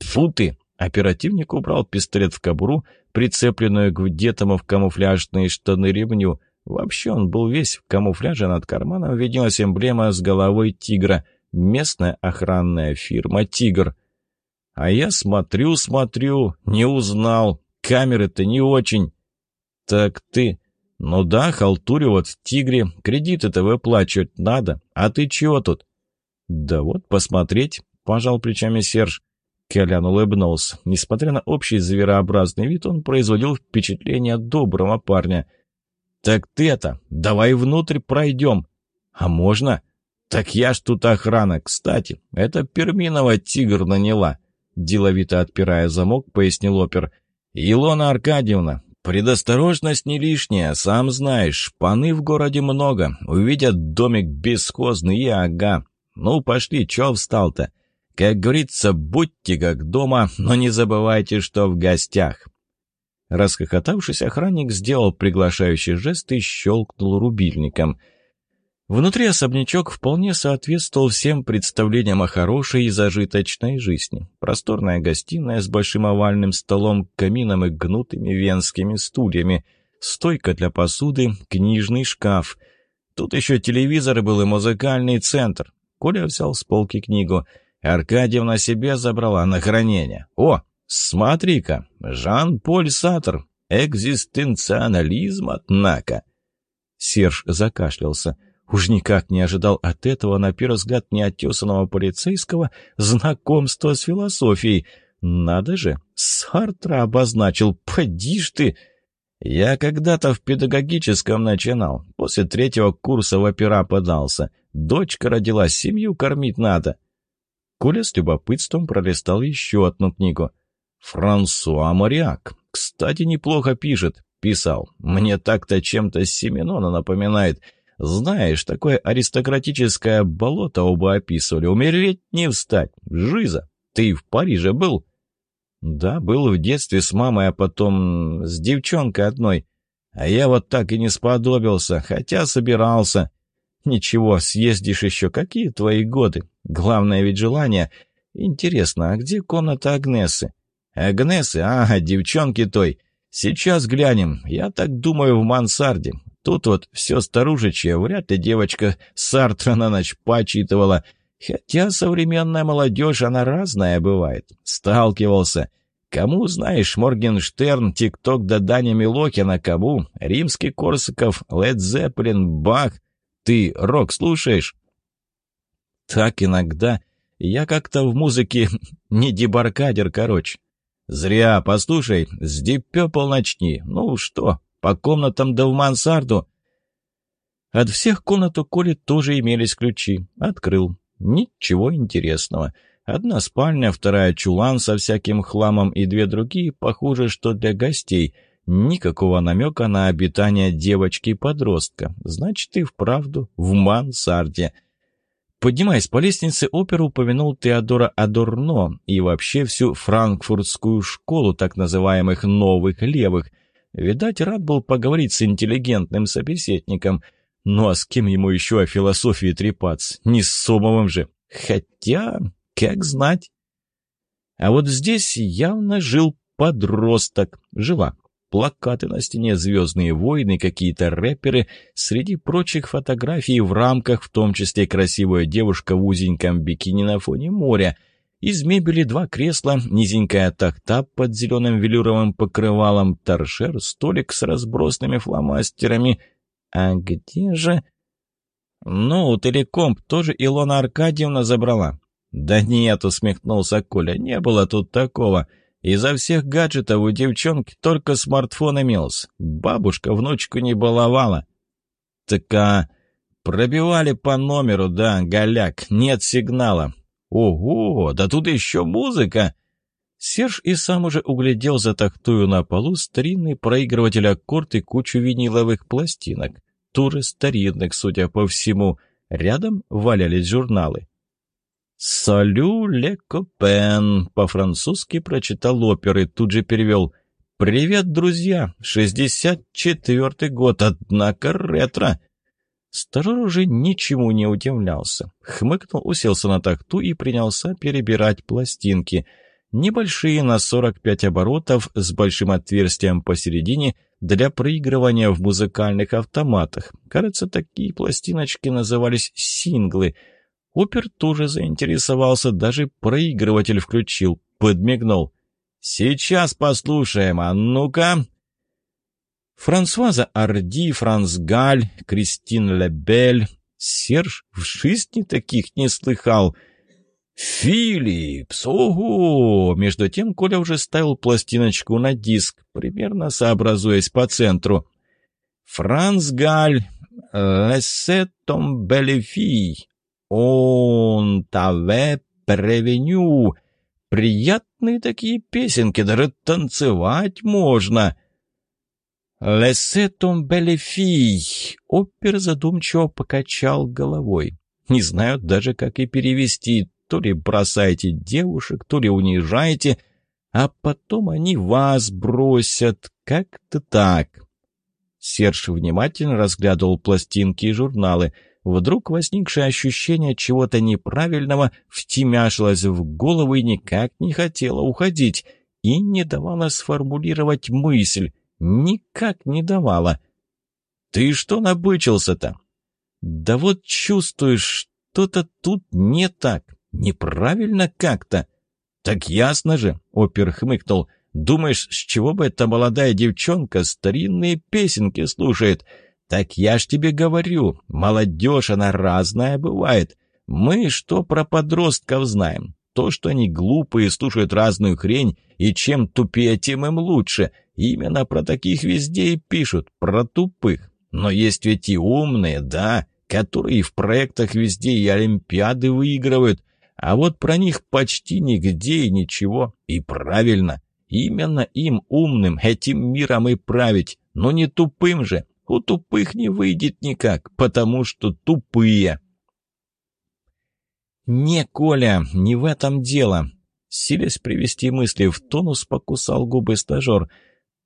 «Тьфу ты!» Оперативник убрал пистолет в кобуру, прицепленную к вдетому в камуфляжные штаны ремню. Вообще он был весь в камуфляже, над карманом виднелась эмблема с головой тигра. Местная охранная фирма «Тигр». А я смотрю, смотрю, не узнал. Камеры-то не очень. Так ты... Ну да, халтурю вот в «Тигре». Кредиты-то выплачивать надо. А ты чего тут? Да вот, посмотреть, пожал плечами Серж. Колян улыбнулся. Несмотря на общий зверообразный вид, он производил впечатление доброго парня. «Так ты это, давай внутрь пройдем». «А можно?» «Так я ж тут охрана. Кстати, это Перминова тигр наняла». Деловито отпирая замок, пояснил опер. «Илона Аркадьевна, предосторожность не лишняя, сам знаешь. Паны в городе много. Увидят домик бесхозный и ага. Ну, пошли, чё встал-то?» Как говорится, будьте как дома, но не забывайте, что в гостях. Расхохотавшись, охранник сделал приглашающий жест и щелкнул рубильником. Внутри особнячок вполне соответствовал всем представлениям о хорошей и зажиточной жизни. Просторная гостиная с большим овальным столом, камином и гнутыми венскими стульями, стойка для посуды, книжный шкаф. Тут еще телевизор был и музыкальный центр. Коля взял с полки книгу. Аркадьевна себе забрала на хранение. О, смотри-ка, Жан-Поль Сатр. Экзистенциализм, однако. Серж закашлялся. Уж никак не ожидал от этого, на первый взгляд, неотесанного полицейского знакомства с философией. Надо же, Сартра обозначил, поди ж ты! Я когда-то в педагогическом начинал. После третьего курса в опера подался. Дочка родилась, семью кормить надо. Коля с любопытством пролистал еще одну книгу. «Франсуа Мариак. Кстати, неплохо пишет. Писал. Мне так-то чем-то Семенона напоминает. Знаешь, такое аристократическое болото оба описывали. Умереть не встать. Жиза. Ты в Париже был?» «Да, был в детстве с мамой, а потом с девчонкой одной. А я вот так и не сподобился, хотя собирался. Ничего, съездишь еще. Какие твои годы? Главное ведь желание. Интересно, а где комната Агнесы?» «Агнесы? Ага, девчонки той. Сейчас глянем. Я так думаю, в мансарде. Тут вот все старушечье, вряд ли девочка Сартра на ночь почитывала». Хотя современная молодежь, она разная бывает. Сталкивался. Кому, знаешь, Моргенштерн, ТикТок да Даня Милохина, кому? Римский Корсаков, Лед Зеппелин, Бах. Ты рок слушаешь? Так иногда. Я как-то в музыке не дебаркадер, короче. Зря, послушай, с Дипепл начни. Ну что, по комнатам да в мансарду. От всех комнат у Коли тоже имелись ключи. Открыл. Ничего интересного. Одна спальня, вторая чулан со всяким хламом и две другие, похоже, что для гостей. Никакого намека на обитание девочки-подростка. Значит, и вправду в мансарде. Поднимаясь по лестнице, опер упомянул Теодора Адорно и вообще всю франкфуртскую школу так называемых «новых левых». Видать, рад был поговорить с интеллигентным собеседником – ну а с кем ему еще о философии трепаться? Не с Сомовым же. Хотя, как знать. А вот здесь явно жил подросток. Жила. Плакаты на стене, звездные войны, какие-то рэперы. Среди прочих фотографий в рамках, в том числе красивая девушка в узеньком бикини на фоне моря. Из мебели два кресла, низенькая тахта под зеленым велюровым покрывалом, торшер, столик с разбросанными фломастерами — «А где же...» «Ну, телекомп тоже Илона Аркадьевна забрала». «Да нет», — усмехнулся Коля, — «не было тут такого. Изо всех гаджетов у девчонки только смартфон имелся. Бабушка внучку не баловала». «Так а...» «Пробивали по номеру, да, голяк, нет сигнала». «Ого, да тут еще музыка!» Серж и сам уже углядел за тахтую на полу старинный проигрыватель аккорд и кучу виниловых пластинок. Туры старинных, судя по всему. Рядом валялись журналы. «Салю ле Копен», — по-французски прочитал оперы, тут же перевел. «Привет, друзья! Шестьдесят четвертый год, однако ретро!» Сторож ничему не удивлялся. Хмыкнул, уселся на тахту и принялся перебирать пластинки — Небольшие на 45 оборотов с большим отверстием посередине для проигрывания в музыкальных автоматах. Кажется, такие пластиночки назывались синглы. Опер тоже заинтересовался, даже проигрыватель включил, подмигнул. «Сейчас послушаем, а ну-ка!» Франсуаза Арди, Франс Галь, Кристин Лебель. Серж в жизни таких не слыхал — «Филиппс! Ого!» Между тем Коля уже ставил пластиночку на диск, примерно сообразуясь по центру. «Франц Галь, лесе том белефи, он таве превеню». Приятные такие песенки, даже танцевать можно. «Лесе том белефи», опер задумчиво покачал головой. Не знаю даже, как и перевести то ли бросаете девушек, то ли унижаете, а потом они вас бросят. Как-то так. Серж внимательно разглядывал пластинки и журналы. Вдруг возникшее ощущение чего-то неправильного втемяшилось в голову и никак не хотело уходить, и не давало сформулировать мысль. Никак не давало. «Ты что набычился-то?» «Да вот чувствуешь, что-то тут не так, неправильно как-то». «Так ясно же», — опер хмыкнул. «Думаешь, с чего бы эта молодая девчонка старинные песенки слушает?» «Так я ж тебе говорю, молодежь, она разная бывает. Мы что про подростков знаем? То, что они глупые, слушают разную хрень, и чем тупее, тем им лучше. Именно про таких везде и пишут, про тупых. Но есть ведь и умные, да, которые в проектах везде и олимпиады выигрывают. А вот про них почти нигде и ничего. И правильно, именно им, умным, этим миром и править. Но не тупым же. У тупых не выйдет никак, потому что тупые. «Не, Коля, не в этом дело!» Силясь привести мысли в тонус, покусал губы стажер.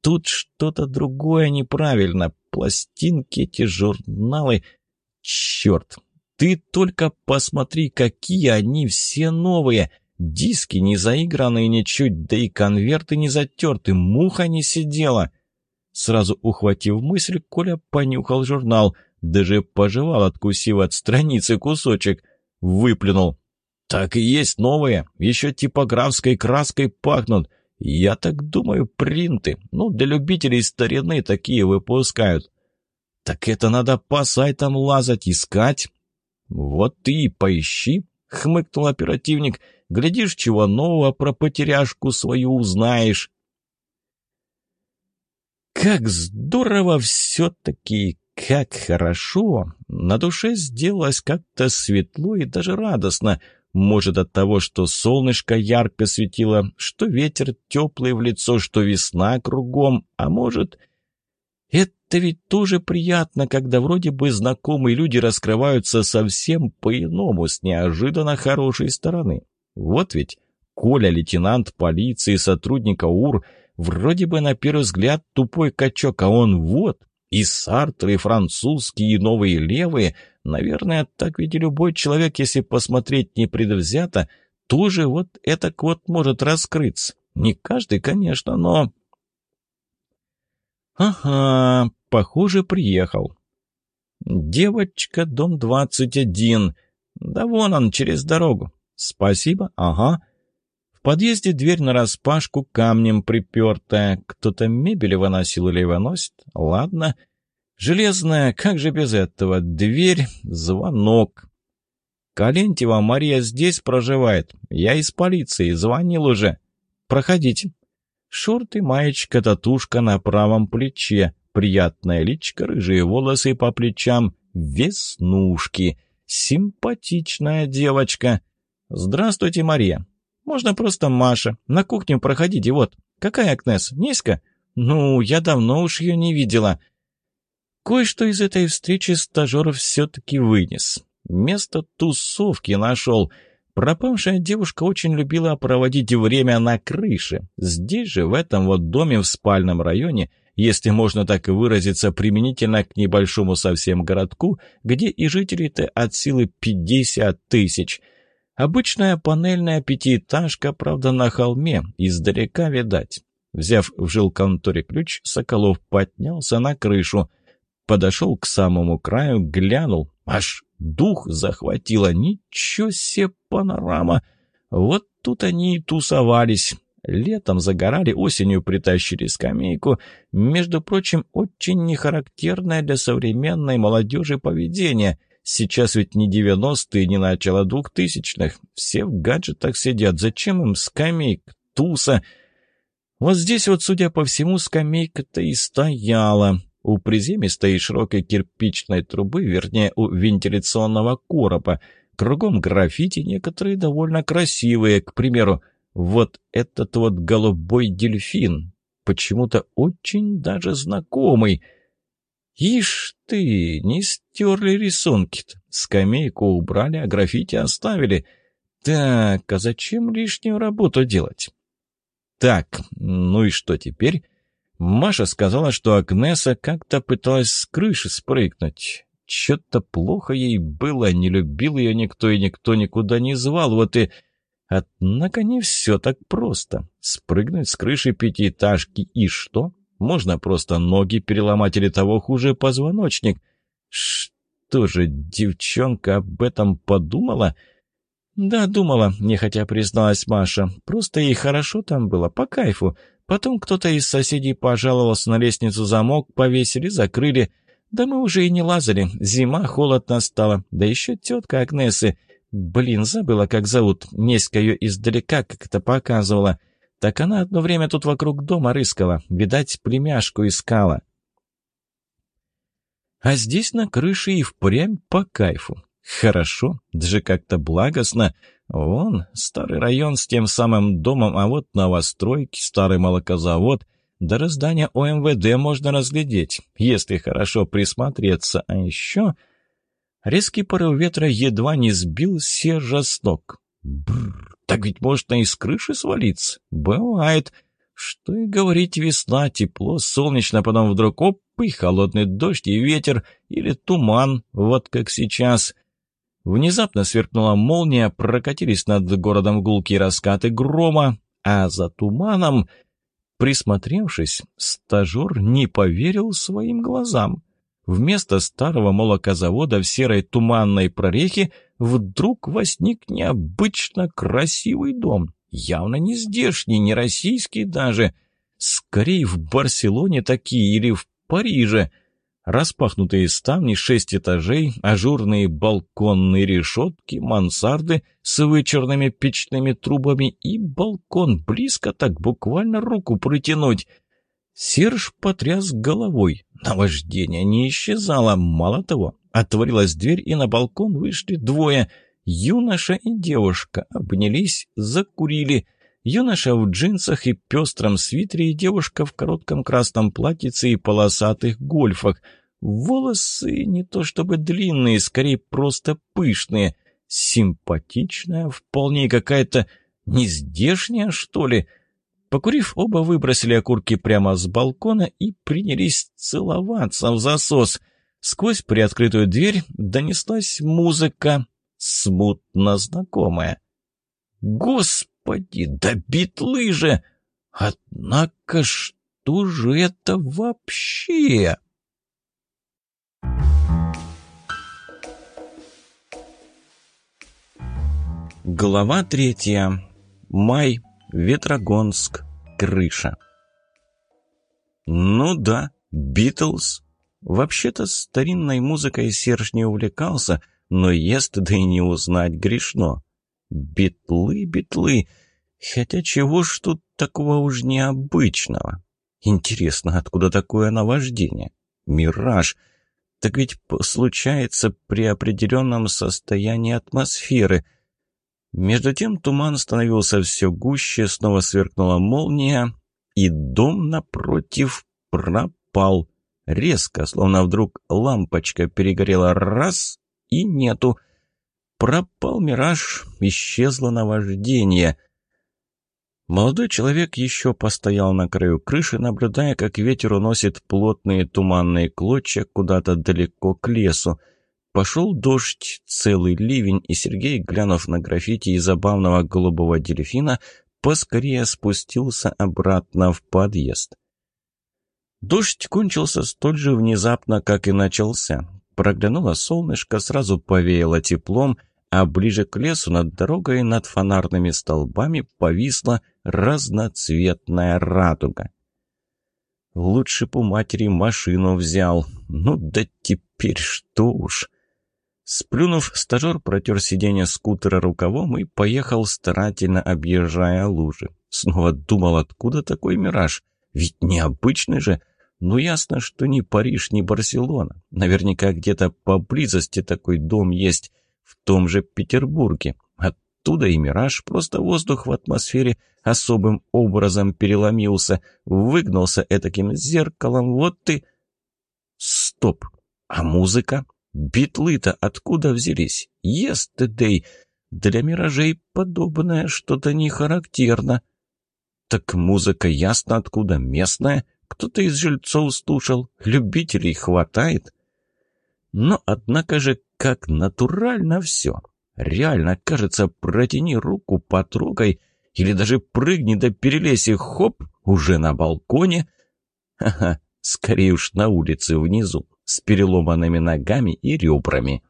«Тут что-то другое неправильно. Пластинки, эти журналы... Черт! Ты только посмотри, какие они все новые! Диски не заигранные ничуть, да и конверты не затерты, муха не сидела!» Сразу ухватив мысль, Коля понюхал журнал, даже пожевал, откусив от страницы кусочек. Выплюнул. «Так и есть новые, еще типографской краской пахнут. Я так думаю, принты. Ну, для любителей старины такие выпускают». «Так это надо по сайтам лазать, искать». «Вот ты и поищи», — хмыкнул оперативник. «Глядишь, чего нового про потеряшку свою узнаешь». Как здорово все-таки, как хорошо. На душе сделалось как-то светло и даже радостно. Может, от того, что солнышко ярко светило, что ветер теплый в лицо, что весна кругом, а может... Это ведь тоже приятно, когда вроде бы знакомые люди раскрываются совсем по-иному, с неожиданно хорошей стороны. Вот ведь Коля, лейтенант полиции, сотрудник АУР, вроде бы на первый взгляд тупой качок, а он вот, и Сартр, и французские, и новые левые — Наверное, так ведь и любой человек, если посмотреть непредвзято, тоже вот это вот может раскрыться. Не каждый, конечно, но... Ага, похоже, приехал. Девочка, дом 21. Да вон он, через дорогу. Спасибо, ага. В подъезде дверь нараспашку камнем припертая. Кто-то мебель выносил или выносит. Ладно. Ладно. Железная, как же без этого? Дверь, звонок. Калентьева Мария здесь проживает. Я из полиции, звонил уже. Проходите. Шорты, маечка, татушка на правом плече. Приятная личка, рыжие волосы по плечам, веснушки. Симпатичная девочка. Здравствуйте, Мария. Можно просто Маша. На кухню проходите, вот. Какая Агнес? Низко? Ну, я давно уж ее не видела. Кое-что из этой встречи стажер все-таки вынес. Место тусовки нашел. Пропавшая девушка очень любила проводить время на крыше. Здесь же, в этом вот доме в спальном районе, если можно так выразиться, применительно к небольшому совсем городку, где и жителей-то от силы 50 тысяч. Обычная панельная пятиэтажка, правда, на холме, издалека видать. Взяв в жилконторе ключ, Соколов поднялся на крышу — подошел к самому краю, глянул. Аж дух захватило. Ничего себе панорама! Вот тут они и тусовались. Летом загорали, осенью притащили скамейку. Между прочим, очень нехарактерное для современной молодежи поведение. Сейчас ведь не девяностые, не начало двухтысячных. Все в гаджетах сидят. Зачем им скамейка, туса? Вот здесь вот, судя по всему, скамейка-то и стояла. У приземистой и широкой кирпичной трубы, вернее, у вентиляционного короба, кругом граффити, некоторые довольно красивые, к примеру, вот этот вот голубой дельфин, почему-то очень даже знакомый. Ишь ты, не стерли рисунки-то, скамейку убрали, а граффити оставили. Так, а зачем лишнюю работу делать? Так, ну и что теперь? Маша сказала, что Агнеса как-то пыталась с крыши спрыгнуть. Что-то плохо ей было, не любил ее никто, и никто никуда не звал. Вот и... Однако не все так просто. Спрыгнуть с крыши пятиэтажки и что? Можно просто ноги переломать или того хуже позвоночник. Что же, девчонка об этом подумала?» «Да, думала», — нехотя призналась Маша. «Просто ей хорошо там было, по кайфу. Потом кто-то из соседей пожаловался на лестницу замок, повесили, закрыли. Да мы уже и не лазали. Зима, холод настала. Да еще тетка Агнесы. Блин, забыла, как зовут. Неська ее издалека как-то показывала. Так она одно время тут вокруг дома рыскала. Видать, племяшку искала. А здесь на крыше и впрямь по кайфу. Хорошо, даже как-то благостно. Вон, старый район с тем самым домом, а вот новостройки, старый молокозавод. До раздания ОМВД можно разглядеть, если хорошо присмотреться. А еще... Резкий порыв ветра едва не сбил с ног. Бррр, так ведь можно и с крыши свалиться. Бывает. Что и говорить, весна, тепло, солнечно, потом вдруг оп, и холодный дождь, и ветер, или туман, вот как сейчас. Внезапно сверкнула молния, прокатились над городом гулкие раскаты грома, а за туманом, присмотревшись, стажер не поверил своим глазам. Вместо старого молокозавода в серой туманной прорехе вдруг возник необычно красивый дом. Явно не здешний, не российский даже. Скорее в Барселоне такие или в Париже — Распахнутые ставни, шесть этажей, ажурные балконные решетки, мансарды с вычурными печными трубами и балкон близко так буквально руку протянуть. Серж потряс головой. Наваждение не исчезало. Мало того, отворилась дверь, и на балкон вышли двое. Юноша и девушка обнялись, закурили. Юноша в джинсах и пестром свитере, и девушка в коротком красном платьице и полосатых гольфах. Волосы не то чтобы длинные, скорее просто пышные. Симпатичная, вполне какая-то нездешняя, что ли. Покурив, оба выбросили окурки прямо с балкона и принялись целоваться в засос. Сквозь приоткрытую дверь донеслась музыка, смутно знакомая. «Господи!» Господи, да битлы же! Однако что же это вообще? Глава третья. Май. Ветрогонск. Крыша. Ну да, Битлз. Вообще-то старинной музыкой Серж не увлекался, но ест да и не узнать грешно. Битлы, битлы. Хотя чего ж тут такого уж необычного? Интересно, откуда такое наваждение? Мираж. Так ведь случается при определенном состоянии атмосферы. Между тем туман становился все гуще, снова сверкнула молния, и дом напротив пропал. Резко, словно вдруг лампочка перегорела раз — и нету — Пропал мираж, исчезло наваждение. Молодой человек еще постоял на краю крыши, наблюдая, как ветер уносит плотные туманные клочья куда-то далеко к лесу. Пошел дождь, целый ливень, и Сергей, глянув на граффити и забавного голубого дельфина, поскорее спустился обратно в подъезд. Дождь кончился столь же внезапно, как и начался. Проглянуло солнышко, сразу повеяло теплом — а ближе к лесу над дорогой над фонарными столбами повисла разноцветная радуга. Лучше у матери машину взял. Ну да теперь что уж. Сплюнув, стажер протер сиденье скутера рукавом и поехал, старательно объезжая лужи. Снова думал, откуда такой мираж? Ведь необычный же. Ну ясно, что ни Париж, ни Барселона. Наверняка где-то поблизости такой дом есть в том же Петербурге. Оттуда и мираж, просто воздух в атмосфере особым образом переломился, выгнался этаким зеркалом, вот ты... Стоп! А музыка? Битлы-то откуда взялись? Естедей! Для миражей подобное что-то не характерно. Так музыка ясно откуда, местная. Кто-то из жильцов слушал, любителей хватает. Но, однако же, как натурально все. Реально, кажется, протяни руку, потрогай, или даже прыгни да перелезь хоп, уже на балконе. Ха-ха, скорее уж на улице внизу. с переломанными ногами и ребрами.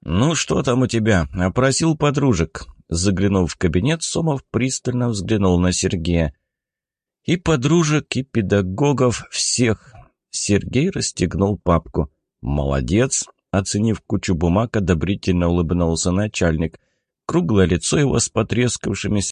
«Ну, что там у тебя?» — опросил подружек. Заглянув в кабинет, Сомов пристально взглянул на Сергея. «И подружек, и педагогов, всех!» Сергей расстегнул папку. «Молодец!» — оценив кучу бумаг, одобрительно улыбнулся начальник. Круглое лицо его с потрескавшимися